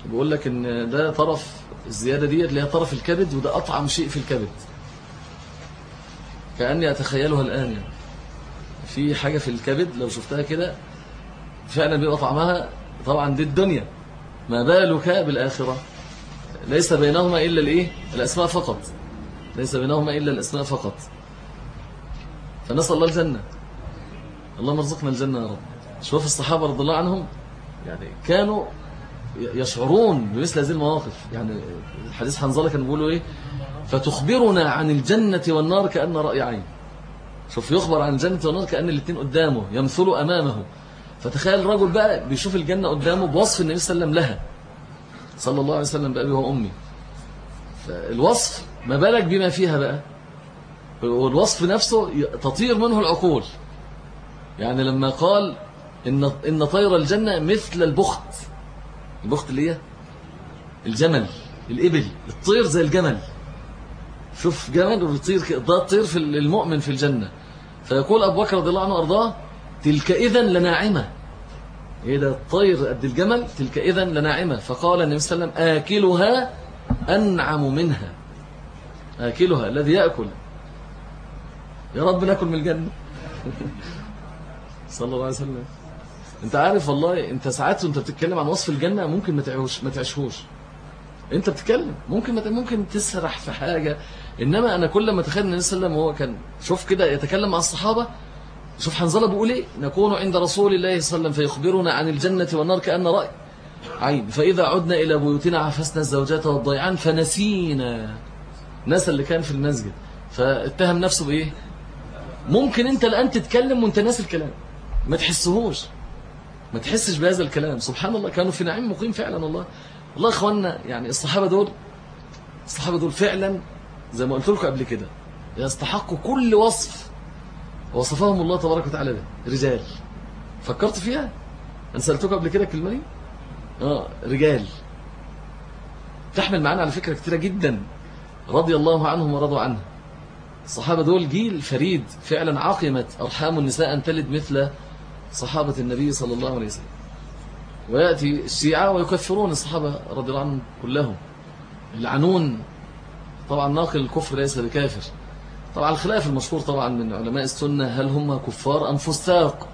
بيقول لك إن ده طرف الزيادة دي اللي هي طرف الكبد وده أطعم شيء في الكبد. كأني أتخيلها الآن يعني. في حاجة في الكبد لو شفتها كده فعلا بيبقى طعمها طبعا دي الدنيا. ما بالك بالآخرة؟ ليس بينهما إلا الإيه؟ الأسماء فقط. ليس بينهما إلا الأسماء فقط. فنسأل الله الجنة. اللهم ارزقنا الجنة يا رب. شوف الصحابة رضي الله عنهم يعني كانوا يشعرون بمثل هذه المواقف. يعني الحديث حنظلة كان بيقولوا إيه؟ فتخبرنا عن الجنة والنار كأن رأي عين. شوف يخبر عن الجنة والنار كأن الاثنين قدامه يمثلوا أمامه. فتخيل الرجل بقى بيشوف الجنة قدامه بوصف النبي صلى الله عليه وسلم لها. صلى الله عليه وسلم بأبي وأمي فالوصف ما بالك بما فيها بقى؟ والوصف نفسه تطير منه العقول. يعني لما قال إن, إن طير الجنة مثل البخت. البخت اللي هي الجمل الإبل الطير زي الجمل. شوف جمل وبيطير ده الطير في المؤمن في الجنة. فيقول أبو بكر رضي الله عنه أرضاه تلك إذا لناعمة. إيه ده الطير قد الجمل تلك إذا لناعمة. فقال النبي صلى الله عليه وسلم آكلها أنعم منها. آكلها الذي يأكل. يا رب ناكل من الجنة. صلى الله عليه وسلم. أنت عارف والله أنت ساعات وأنت بتتكلم عن وصف الجنة ممكن ما تعيش ما تعيشهوش. أنت بتتكلم. ممكن ممكن تسرح في حاجة. إنما أنا كل ما اتخيل النبي صلى الله عليه وسلم هو كان شوف كده يتكلم مع الصحابة شوف حنظله بيقول إيه؟ نكون عند رسول الله صلى الله عليه وسلم فيخبرنا عن الجنة والنار كأن رأي عين فإذا عدنا إلى بيوتنا عفسنا الزوجات والضيعان فنسينا. ناس اللي كان في المسجد. فاتهم نفسه بإيه؟ ممكن أنت الآن تتكلم وأنت ناس الكلام. ما تحسهوش. ما تحسش بهذا الكلام. سبحان الله كانوا في نعيم مقيم فعلا الله الله إخواننا يعني الصحابة دول الصحابة دول فعلا زي ما قلت لكم قبل كده يستحقوا كل وصف. وصفهم الله تبارك وتعالى به. رجال. فكرت فيها؟ أنا سألتكم قبل كده الكلمة دي؟ آه رجال. تحمل معانا على فكرة كتيرة جدا. رضي الله عنهم ورضوا عنه. الصحابة دول جيل فريد فعلا عقمت أرحام النساء أن تلد مثل صحابة النبي صلى الله عليه وسلم. ويأتي الشيعة ويكفرون الصحابة رضي الله عنهم كلهم. العنون طبعا ناقل الكفر ليس بكافر. طبعا الخلاف المشهور طبعا من علماء السنة هل هم كفار أم فساق؟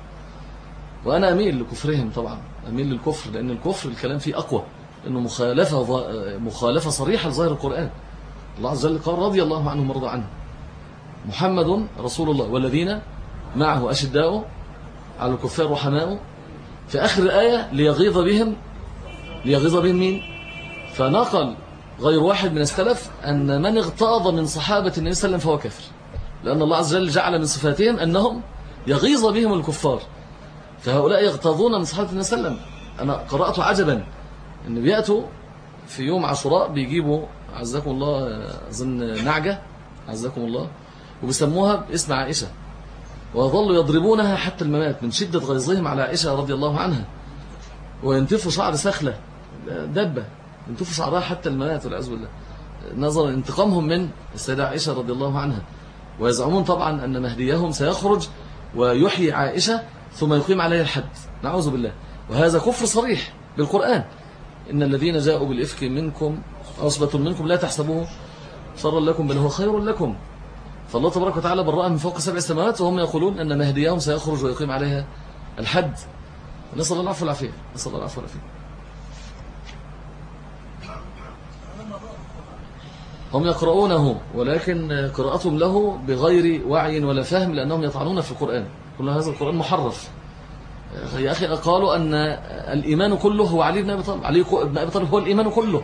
وأنا أميل لكفرهم طبعا أميل للكفر لأن الكفر الكلام فيه أقوى أنه مخالفة, مخالفة صريحة لظاهر القرآن. الله عز وجل قال رضي الله عنهم ورضى عنه. محمد رسول الله والذين معه أشداء على الكفار رحماء. في آخر الآية ليغيظ بهم ليغيظ بهم مين؟ فنقل غير واحد من السلف أن من اغتاظ من صحابة النبي صلى الله عليه وسلم فهو كافر. لأن الله عز وجل جعل من صفاتهم أنهم يغيظ بهم الكفار. فهؤلاء يغتاظون من صحابة النبي صلى الله عليه وسلم. أنا قرأت عجبا. أن بيأتوا في يوم عاشوراء بيجيبوا عزكم الله أظن نعجة عزكم الله وبيسموها باسم عائشة. وظلوا يضربونها حتى الممات من شدة غيظهم على عائشة رضي الله عنها. وينتفوا شعر سخلة دبة. ينتفوا شعرها حتى الممات والعياذ بالله. نظرا انتقامهم من السيدة عائشة رضي الله عنها. ويزعمون طبعا أن مهديهم سيخرج ويحيي عائشة ثم يقيم عليها الحد. نعوذ بالله. وهذا كفر صريح بالقرآن. إن الذين جاءوا بالإفك منكم عصبة منكم لا تحسبوه شرا لكم بل هو خير لكم. فالله تبارك وتعالى برأها من فوق سبع سماوات وهم يقولون أن مهديهم سيخرج ويقيم عليها الحد. نسأل الله العفو والعافية. نسأل الله العفو والعافية. هم يقرؤونه ولكن قراءتهم له بغير وعي ولا فهم لأنهم يطعنون في القرآن. كل هذا القرآن محرف. يا أخي قالوا أن الإيمان كله هو علي بن أبي طالب. علي بن أبي طالب هو الإيمان كله.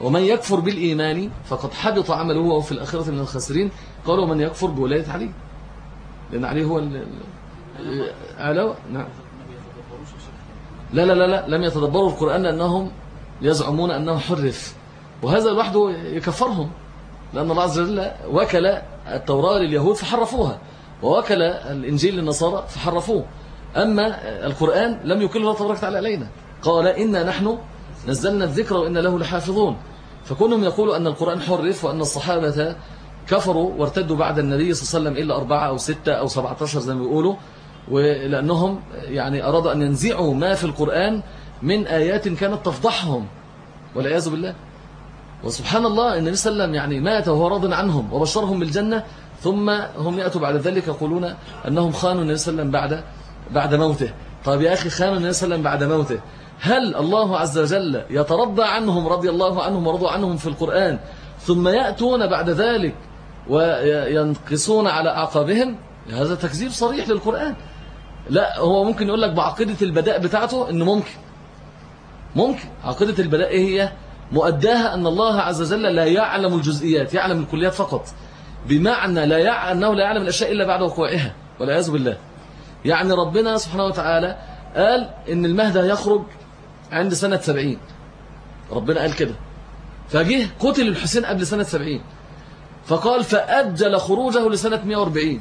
ومن يكفر بالإيمان فقد حبط عمله وهو في الآخرة من الخاسرين. قالوا من يكفر بولاية علي؟ لأن علي هو أعلى نعم. لا لا لا لا لم يتدبروا القرآن لأنهم يزعمون أنه حرف. وهذا لوحده يكفرهم لأن الله عز وجل وكل التوراة لليهود فحرفوها ووكل الإنجيل للنصارى فحرفوه. أما القرآن لم يكله الله تبارك وتعالى علينا. قال إنا نحن نزلنا الذكر وإن له لحافظون. فكونهم يقولوا أن القرآن حرف وأن الصحابة كفروا وارتدوا بعد النبي صلى الله عليه وسلم إلا أربعة أو ستة أو سبعة عشر زي ما بيقولوا ولأنهم يعني أرادوا أن ينزعوا ما في القرآن من آيات كانت تفضحهم والعياذ بالله. وسبحان الله النبي صلى الله عليه وسلم يعني مات وهو راض عنهم وبشرهم بالجنة ثم هم يأتوا بعد ذلك يقولون أنهم خانوا النبي صلى الله عليه وسلم بعد بعد موته. طيب يا أخي خانوا النبي صلى الله عليه وسلم بعد موته. هل الله عز وجل يترضى عنهم رضي الله عنهم ورضوا عنهم في القرآن ثم يأتون بعد ذلك وينقصون على أعقابهم؟ هذا تكذيب صريح للقرآن. لا هو ممكن يقول لك بعقيدة البداء بتاعته إنه ممكن. ممكن. عقيدة البداء إيه هي؟ مؤداها أن الله عز وجل لا يعلم الجزئيات يعلم الكليات فقط. بمعنى لا يع... أنه لا يعلم الأشياء إلا بعد وقوعها والعياذ بالله. يعني ربنا سبحانه وتعالى قال إن المهدى يخرج عند سنة سبعين. ربنا قال كده. فجه قتل الحسين قبل سنة سبعين. فقال فأجل خروجه لسنة 140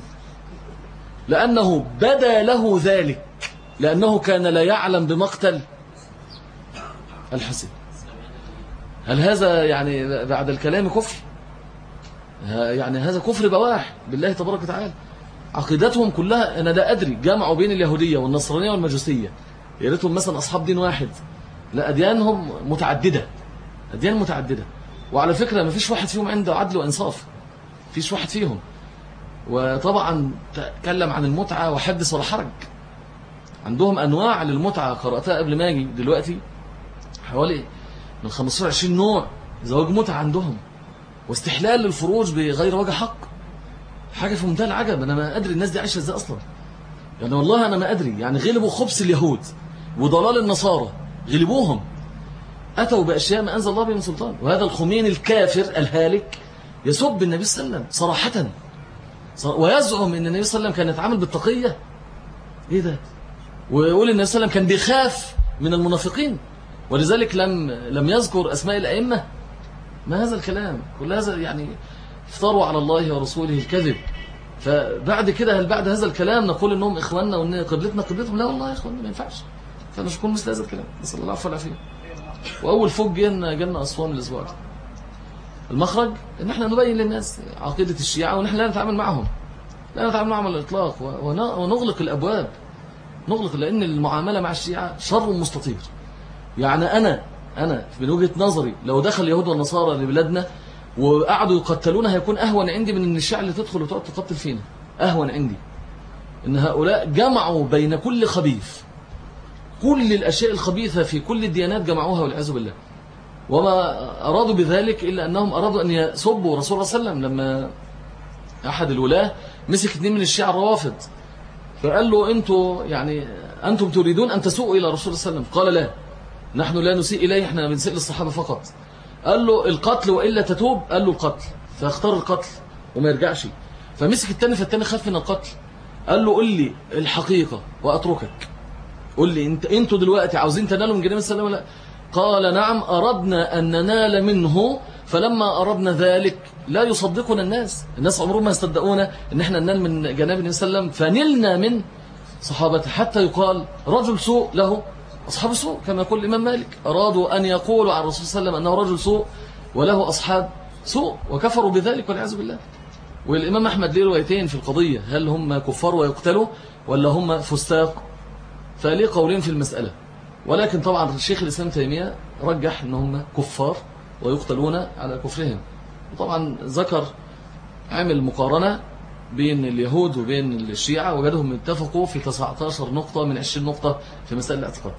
لأنه بدا له ذلك لأنه كان لا يعلم بمقتل الحسين. هل هذا يعني بعد الكلام كفر؟ يعني هذا كفر بواح بالله تبارك وتعالى. عقيدتهم كلها أنا لا أدري جمعوا بين اليهودية والنصرانية والمجوسية يا ريتهم مثلا أصحاب دين واحد. لا أديانهم متعددة. أديان متعددة. وعلى فكرة ما فيش واحد فيهم عنده عدل وإنصاف. فيش واحد فيهم. وطبعا تكلم عن المتعة وحدث ولا حرج. عندهم أنواع للمتعة. قرأتها قبل ما أجي دلوقتي. حوالي من 15 20 نوع زواج متعة عندهم واستحلال للفروج بغير وجه حق. حاجة في منتهى العجب أنا ما أدري الناس دي عايشة إزاي أصلا. يعني والله أنا ما أدري يعني غلبوا خبث اليهود وضلال النصارى غلبوهم أتوا بأشياء ما أنزل الله بهم سلطان. وهذا الخمين الكافر الهالك يسب النبي صلى الله عليه وسلم صراحة. ويزعم أن النبي صلى الله عليه وسلم كان يتعامل بالتقية. إيه ده؟ ويقول النبي صلى الله عليه وسلم كان بيخاف من المنافقين. ولذلك لم لم يذكر أسماء الأئمة. ما هذا الكلام؟ كل هذا يعني افتروا على الله ورسوله الكذب. فبعد كده هل بعد هذا الكلام نقول إنهم إخواننا وإن قبلتنا قبلتهم؟ لا والله يا إخواننا ما ينفعش. فمش نكون مثل هذا الكلام. نسأل الله العفو والعافية. وأول فوق جينا جالنا أسوان الأسبوع ده. المخرج إن إحنا نبين للناس عقيدة الشيعة ونحن لا نتعامل معهم. لا نتعامل معهم على الإطلاق. ونغلق الأبواب. نغلق لأن المعاملة مع الشيعة شر مستطير. يعني أنا أنا من وجهة نظري لو دخل اليهود والنصارى لبلادنا وقعدوا يقتلونا هيكون أهون عندي من إن الشيعه اللي تدخل وتقعد تقتل فينا. أهون عندي. إن هؤلاء جمعوا بين كل خبيث. كل الأشياء الخبيثة في كل الديانات جمعوها والعياذ بالله. وما أرادوا بذلك إلا أنهم أرادوا أن يسبوا رسول الله صلى الله عليه وسلم لما أحد الولاة مسك اثنين من الشيعة الروافض. فقال له أنتم يعني أنتم تريدون أن تسوءوا إلى رسول الله صلى الله عليه وسلم. قال لا. نحن لا نسيء إليه إحنا بنسيء للصحابة فقط. قال له القتل وإلا تتوب؟ قال له القتل. فاختار القتل وما يرجعش. فمسك التاني فالتاني خاف من القتل. قال له قل لي الحقيقة وأتركك. قل لي أنت أنتوا دلوقتي عاوزين تنالوا من جناب السلام ولا؟ قال نعم أردنا أن ننال منه فلما أردنا ذلك لا يصدقنا الناس. الناس عمرهم ما يصدقونا إن إحنا ننال من جناب النبي صلى الله عليه وسلم. فنلنا من صحابته حتى يقال رجل سوء له. أصحاب سوء كما يقول الإمام مالك أرادوا أن يقولوا عن الرسول صلى الله عليه وسلم أنه رجل سوء وله أصحاب سوء وكفروا بذلك والعياذ بالله. والإمام أحمد ليه روايتين في القضية هل هم كفار ويقتلوا ولا هم فستاق؟ فليه قولين في المسألة؟ ولكن طبعا الشيخ الإسلام تيمية رجح إن هم كفار ويقتلون على كفرهم. وطبعا ذكر عمل مقارنة بين اليهود وبين الشيعة وجدهم اتفقوا في 19 نقطة من 20 نقطة في مسائل الاعتقاد.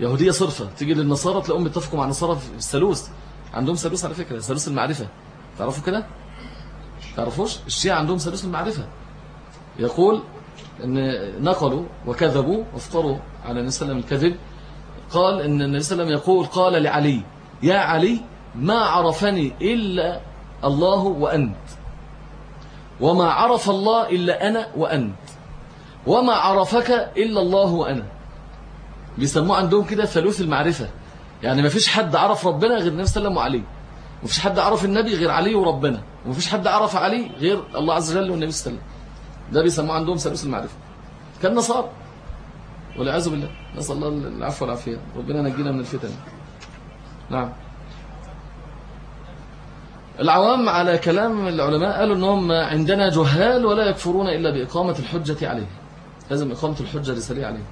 يهودية صرفة تيجي للنصارى تلاقيهم اتفقوا مع النصارى في الثالوث. عندهم ثالوث على فكرة ثالوث المعرفة. تعرفوا كده؟ تعرفوش؟ الشيعة عندهم ثالوث المعرفة. يقول إن نقلوا وكذبوا وافتروا على النبي صلى الله عليه وسلم الكذب. قال إن النبي صلى الله عليه وسلم يقول قال لعلي يا علي ما عرفني إلا الله وأنت. وما عرف الله إلا أنا وأنت. وما عرفك إلا الله وأنا. بيسموه عندهم كده ثالوث المعرفة. يعني ما فيش حد عرف ربنا غير النبي صلى الله عليه وما فيش حد عرف النبي غير علي وربنا. وما فيش حد عرف علي غير الله عز وجل والنبي صلى الله عليه وسلم. ده بيسموه عندهم ثالوث المعرفة. كان نصارى. والعياذ بالله. نسأل الله العفو والعافية. ربنا نجينا من الفتن. نعم. العوام على كلام العلماء قالوا أنهم عندنا جهال ولا يكفرون إلا بإقامة الحجة عليه. لازم إقامة الحجة رسالية عليه.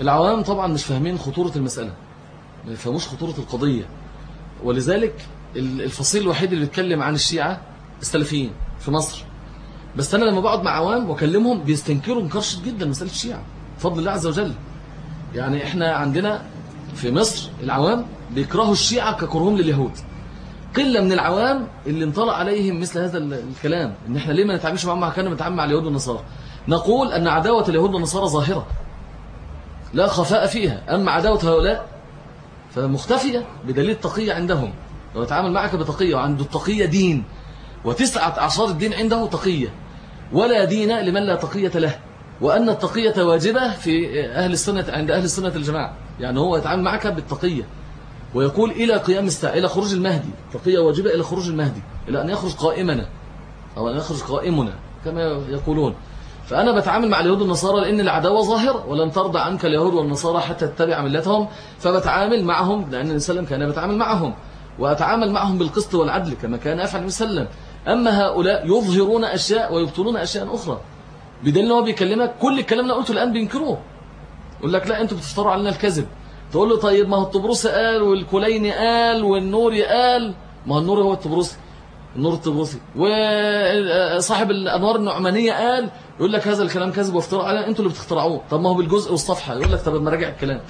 العوام طبعا مش فاهمين خطورة المسألة. ما يفهموش خطورة القضية. ولذلك الفصيل الوحيد اللي بيتكلم عن الشيعة السلفيين في مصر. بس أنا لما بقعد مع عوام وأكلمهم بيستنكروا انكار جدا مسألة الشيعة بفضل الله عز وجل. يعني إحنا عندنا في مصر العوام بيكرهوا الشيعة ككرهم لليهود. قلة من العوام اللي انطلع عليهم مثل هذا الكلام إن إحنا ليه ما نتعاملش معهم؟ مع كانوا نتعامل مع اليهود والنصارى. نقول أن عداوة اليهود والنصارى ظاهرة. لا خفاء فيها. أما عداوة هؤلاء فمختفية بدليل التقية عندهم. لو يتعامل معك بتقية وعنده التقية دين وتسعة أعصار الدين عنده تقية. ولا دين لمن لا تقية له. وأن التقية واجبة في أهل السنة عند أهل السنة الجماعة. يعني هو يتعامل معك بالتقية. ويقول إلى قيام الساعة إلى خروج المهدي. تقية واجبة إلى خروج المهدي. إلى أن يخرج قائمنا. أو أن يخرج قائمنا كما يقولون. فأنا بتعامل مع اليهود والنصارى لأن العداوة ظاهرة ولن ترضى عنك اليهود والنصارى حتى تتبع ملتهم. فبتعامل معهم لأن النبي صلى الله عليه وسلم كان بتعامل معهم. وأتعامل معهم بالقسط والعدل كما كان يفعل وسلم. أما هؤلاء يظهرون أشياء ويبطلون أشياء أخرى. بدليل هو بيكلمك كل الكلام اللي قلته الآن بينكروه. يقول لك لا أنتوا بتفتروا علينا الكذب. تقول له طيب ما هو الطبروسي قال والكليني قال والنوري قال. ما هو النوري هو الطبروسي النور الطبروسي وصاحب الأنوار النعمانية قال يقول لك هذا الكلام كذب وافتراء على أنتوا اللي بتخترعوه. طب ما هو بالجزء والصفحة. يقول لك طب ما راجع الكلام.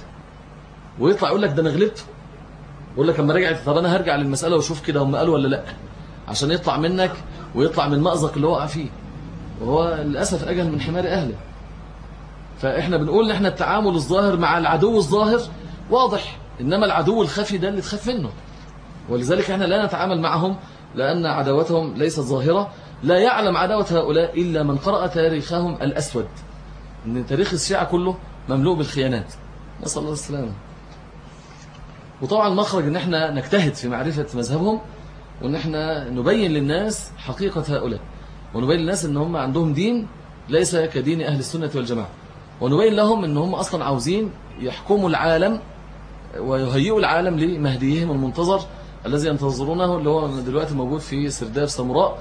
ويطلع يقول لك ده أنا غلبت يقول لك اما راجع طب أنا هرجع للمسألة وأشوف كده هم قالوا ولا لأ؟ عشان يطلع منك ويطلع من مأزق اللي وقع فيه. وهو للأسف أجل من حمار أهله. فإحنا بنقول إن إحنا التعامل الظاهر مع العدو الظاهر واضح إنما العدو الخفي ده اللي تخاف منه. ولذلك إحنا لا نتعامل معهم لأن عداوتهم ليست ظاهرة. لا يعلم عداوة هؤلاء إلا من قرأ تاريخهم الأسود. إن تاريخ الشيعة كله مملوء بالخيانات. نسأل الله السلامة. وطبعا مخرج إن إحنا نجتهد في معرفة مذهبهم وإن إحنا نبين للناس حقيقة هؤلاء. ونبين للناس إن هم عندهم دين ليس كدين أهل السنة والجماعة. ونبين لهم إن هم أصلا عاوزين يحكموا العالم ويهيئوا العالم لمهديهم المنتظر الذي ينتظرونه اللي هو دلوقتي موجود في سرداب سمراء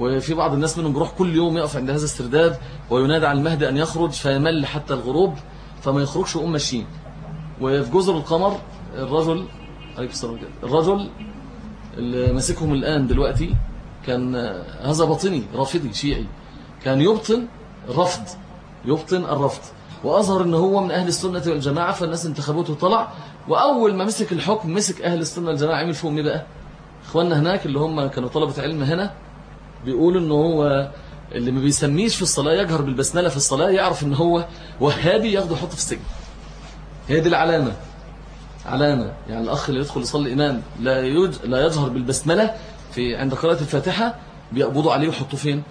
وفي بعض الناس منهم بيروح كل يوم يقف عند هذا السرداب وينادى على المهدي أن يخرج فيمل حتى الغروب فما يخرجش وهم ماشيين وفي جزر القمر الرجل الرجل اللي ماسكهم الآن دلوقتي كان هذا باطني رافضي شيعي. كان يبطن الرفض يبطن الرفض. وأظهر أنه هو من أهل السنة والجماعة فالناس انتخبوته طلع. وأول ما مسك الحكم مسك أهل السنة والجماعة. عمل فيهم إيه بقى؟ إخواننا هناك اللي هم كانوا طلبة علم هنا بيقولوا أنه هو اللي ما بيسميش في الصلاة يجهر بالبسملة في الصلاة يعرف أنه هو وهابي ياخده يحطه في السجن. هي دي العلامة. علامة يعني الأخ اللي يدخل يصلي إمام لا يج... لا يجهر بالبسملة في عند قراءة الفاتحة بيقبضوا عليه ويحطوه فين؟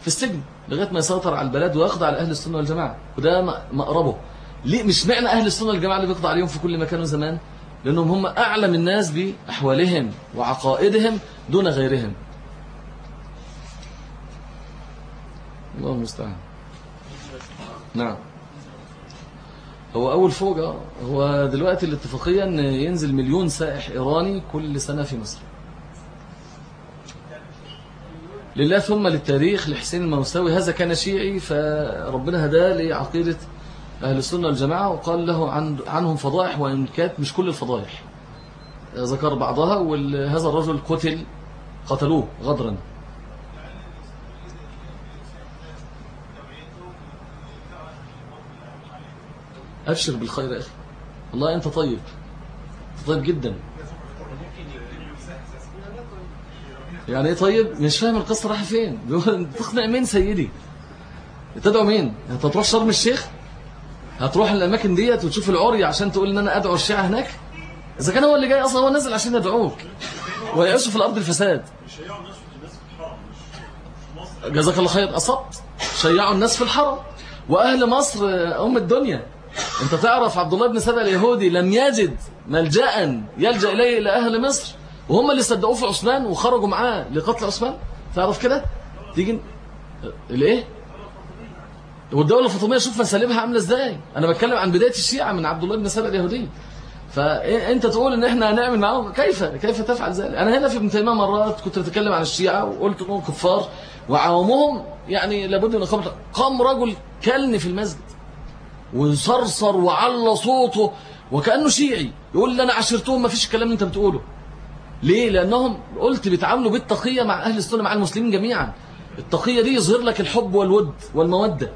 في السجن لغاية ما يسيطر على البلد ويقضى على أهل السنة والجماعة. وده مقربه. ليه؟ مش معنى أهل السنة والجماعة اللي بيقضى عليهم في كل مكان وزمان؟ لأنهم هم أعلم الناس بأحوالهم وعقائدهم دون غيرهم. الله المستعان. نعم. هو أول فوق هو دلوقتي الاتفاقية أن ينزل مليون سائح إيراني كل سنة في مصر. لله ثم للتاريخ لحسين الموسوي. هذا كان شيعي فربنا هداه لعقيدة أهل السنة والجماعة وقال له عن عنهم فضائح وإن كانت مش كل الفضائح. ذكر بعضها وهذا الرجل قتل قتلوه غدرا. أبشر بالخير يا أخي. والله أنت طيب. أنت طيب جدا. يعني إيه طيب؟ مش فاهم القصة رايحة فين. تقنع مين سيدي؟ تدعو مين؟ أنت تروح شرم الشيخ؟ هتروح الأماكن ديت وتشوف العري عشان تقول إن أنا أدعو الشيعة هناك؟ إذا كان هو اللي جاي أصلا هو نازل عشان يدعوك. ويعيشوا في الأرض الفساد. جزاك الله خير. أصبت. شيعوا الناس في الحرم. وأهل مصر أم الدنيا. انت تعرف عبد الله بن سبع اليهودي لم يجد ملجأ يلجأ إليه إلى أهل مصر وهم اللي صدقوه في عثمان وخرجوا معاه لقتل عثمان؟ تعرف كده؟ تيجي الإيه؟ والدولة الفاطمية شوف مسالبها عاملة إزاي. أنا بتكلم عن بداية الشيعة من عبد الله بن سبع اليهودي. فإنت تقول إن إحنا هنعمل معاهم؟ كيف؟ كيف تفعل ذلك؟ أنا هنا في ابن تيمية مرات كنت بتكلم عن الشيعة وقلت إنهم كفار وعوامهم يعني لابد من قام رجل كلني في المسجد. وصرصر وعلى صوته وكأنه شيعي. يقول لي أنا عشرتهم ما فيش اللي أنت بتقوله. ليه؟ لأنهم قلت بيتعاملوا بالتقية مع أهل السنة مع المسلمين جميعا. التقية دي يظهر لك الحب والود والمودة.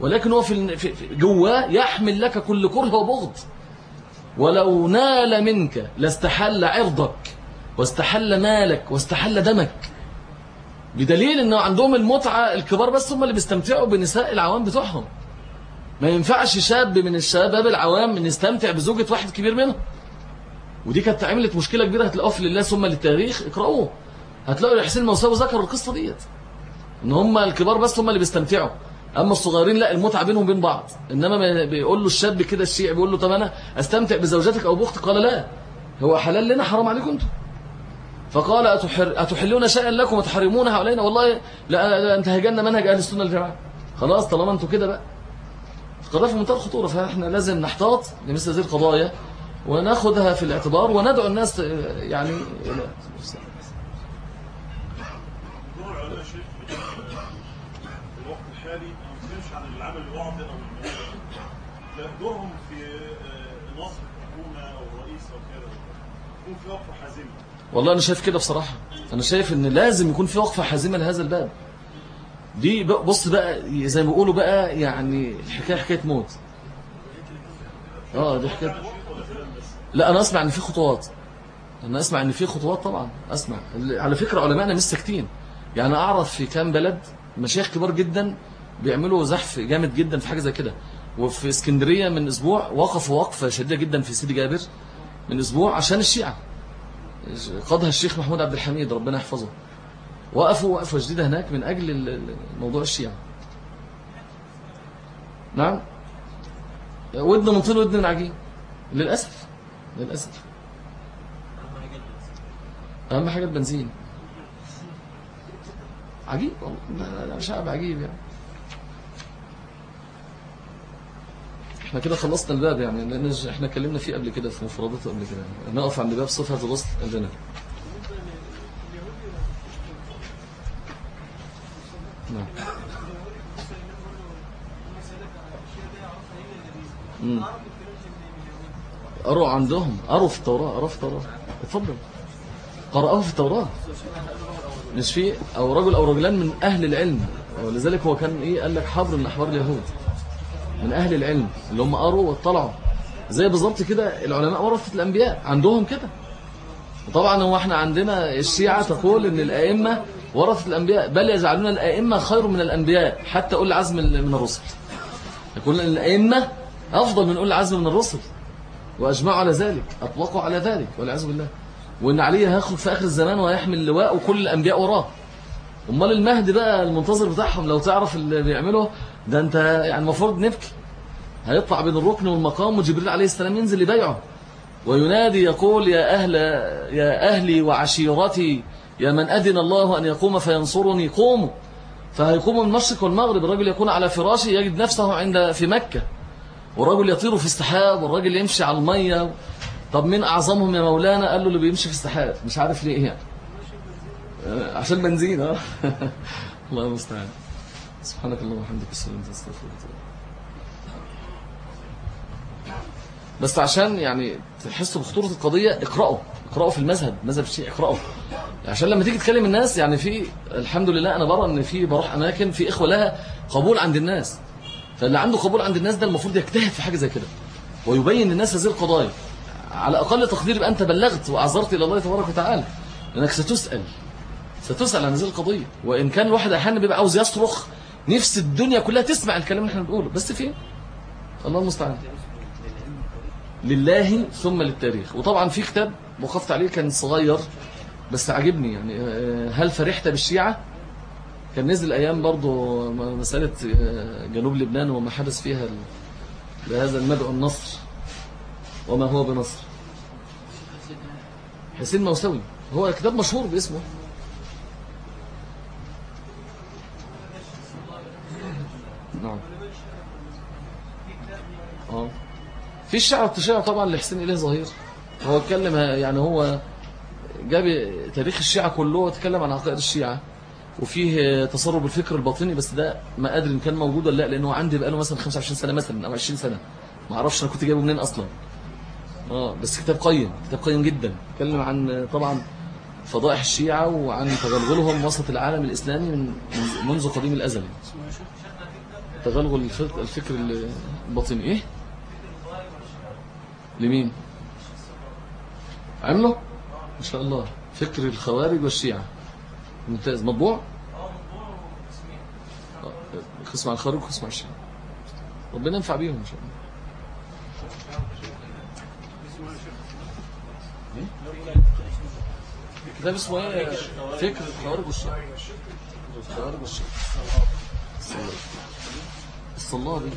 ولكن هو في جواه يحمل لك كل كره وبغض. ولو نال منك لاستحل عرضك واستحل مالك واستحل دمك. بدليل إنه عندهم المتعة الكبار بس هم اللي بيستمتعوا بنساء العوام بتوعهم. ما ينفعش شاب من الشباب العوام ان يستمتع بزوجة واحد كبير منهم. ودي كانت عملت مشكلة كبيرة هتلاقوها في لله ثم للتاريخ. اقرأوه. هتلاقوا حسين الموسوي ذكر القصة ديت. إن هم الكبار بس هم اللي بيستمتعوا. أما الصغيرين لا المتعة بينهم وبين بعض. إنما بيقول له الشاب كده الشيعي بيقول له طب أنا أستمتع بزوجتك أو بأختك؟ قال لا. هو حلال لنا حرام عليكم أنتم فقال أتحر أتحلون شيئا لكم وتحرمونها علينا والله لا, انتهجنا منهج أهل السنة الجماعة خلاص طالما أنتم كده بقى. قضايا في منتهى الخطورة فاحنا لازم نحتاط لمثل هذه القضايا وناخذها في الاعتبار وندعو الناس يعني آه، وقفه حازمه والله أنا شايف كده بصراحة. أنا شايف إن لازم يكون في وقفة حازمة لهذا الباب. دي بص بقى زي ما بيقولوا بقى يعني الحكاية حكاية موت. آه دي حكاية لا أنا أسمع أن في خطوات. أنا أسمع أن في خطوات طبعا أسمع. على فكرة علماءنا مش ساكتين يعني أعرف في كام بلد مشايخ كبار جدا بيعملوا زحف جامد جدا في حاجة زي كده. وفي اسكندرية من أسبوع وقفوا وقفة شديدة جدا في سيدي جابر من أسبوع عشان الشيعة. قادها الشيخ محمود عبد الحميد ربنا يحفظه. وقفوا وقفة جديدة هناك من أجل موضوع الشيعة. نعم. ودن من طين ودن من عجين للأسف. للأسف. أهم حاجة البنزين. عجيب والله. شعب عجيب يعني. إحنا كده خلصنا الباب يعني. لأن إحنا اتكلمنا فيه قبل كده في مفرداته قبل كده. نقف عند باب صفة الغسل الجنة قروا عندهم قروا في التوراة قروا في التوراة. اتفضل. قرأوه في التوراة. مش في أو رجل أو رجلان من أهل العلم. ولذلك هو كان إيه؟ قال لك حبر من أحبار اليهود. من أهل العلم اللي هم قروا واطلعوا. زي بالظبط كده العلماء ورثة الأنبياء. عندهم كده. وطبعا هو إحنا عندنا الشيعة تقول إن الأئمة ورثة الأنبياء. بل يجعلون الأئمة خير من الأنبياء. حتى أقول عزم من الرسل. يقول الأئمة أفضل من أقول عزم من الرسل. وأجمعوا على ذلك أطلقوا على ذلك والعياذ بالله. وإن علي هيخرج في آخر الزمان ويحمل اللواء وكل الأنبياء وراه. أمال المهدي بقى المنتظر بتاعهم لو تعرف اللي بيعمله ده أنت يعني المفروض نبكي. هيطلع بين الركن والمقام وجبريل عليه السلام ينزل يبايعه. وينادي يقول يا أهل يا أهلي وعشيرتي يا من أذن الله أن يقوم فينصرني قوموا. فهيقوم من المشرق والمغرب الرجل يكون على فراشه يجد نفسه عند في مكة. والرجل يطير في السحاب والراجل يمشي على المية. طب مين أعظمهم يا مولانا؟ قال له اللي بيمشي في السحاب مش عارف ليه يعني. آه، عشان بنزين آه. الله المستعان. سبحانك اللهم وبحمدك أشهد أن لا إله إلا أنت. بس عشان يعني تحسوا بخطورة القضية اقرأوا. اقرأوا في المذهب. مذهب الشيعي اقرأوا. عشان لما تيجي تكلم الناس يعني في الحمد لله أنا برى أن في بروح أماكن في إخوة لها قبول عند الناس. فاللي عنده قبول عند الناس ده المفروض يجتهد في حاجة زي كده. ويبين للناس هذه القضايا. على أقل تقدير يبقى أنت بلغت وأعذرت إلى الله تبارك وتعالى. لأنك ستسأل. ستسأل عن هذه القضية. وإن كان الواحد أحيانا بيبقى عاوز يصرخ نفس الدنيا كلها تسمع الكلام اللي إحنا بنقوله. بس فين؟ الله المستعان. لله ثم للتاريخ. وطبعا في كتاب وقفت عليه كان صغير بس عجبني يعني. آه، هل فرحت بالشيعة؟ كان نزل أيام برضو مسألة آه، جنوب لبنان وما حدث فيها لهذا المدعو النصر. وما هو بنصر؟ حسين موسوي. هو كتاب مشهور باسمه. نعم. آه. في الشعر التشيع طبعا لحسين إليه ظهير. هو اتكلم يعني هو جاب تاريخ الشيعة كله وتكلم عن عقائد الشيعة. وفيه تصرف بالفكر الباطني بس ده ما أدري إن كان موجود ولا لأ لأنه عندي بقاله مثلا 25 سنة مثلا أو 20 سنة. ما أعرفش أنا كنت جايبه منين أصلا. آه بس كتاب قيم كتاب قيم جدا. اتكلم عن طبعا فضائح الشيعة وعن تغلغلهم وسط العالم الإسلامي من من- منذ قديم الأزل. تغلغل الفكر, الفكر الباطني. إيه؟ لمين؟ عمله؟ ما شاء الله. فكر الخوارج والشيعة. ممتاز. مطبوع؟ آه، قسم على الخارج وقسم على الشيعة ربنا ينفع بيهم إن شاء الله. إيه؟ كتاب اسمه إيه؟ فكر الخوارج والشيعة الخوارج الصلاة الصلاة دي.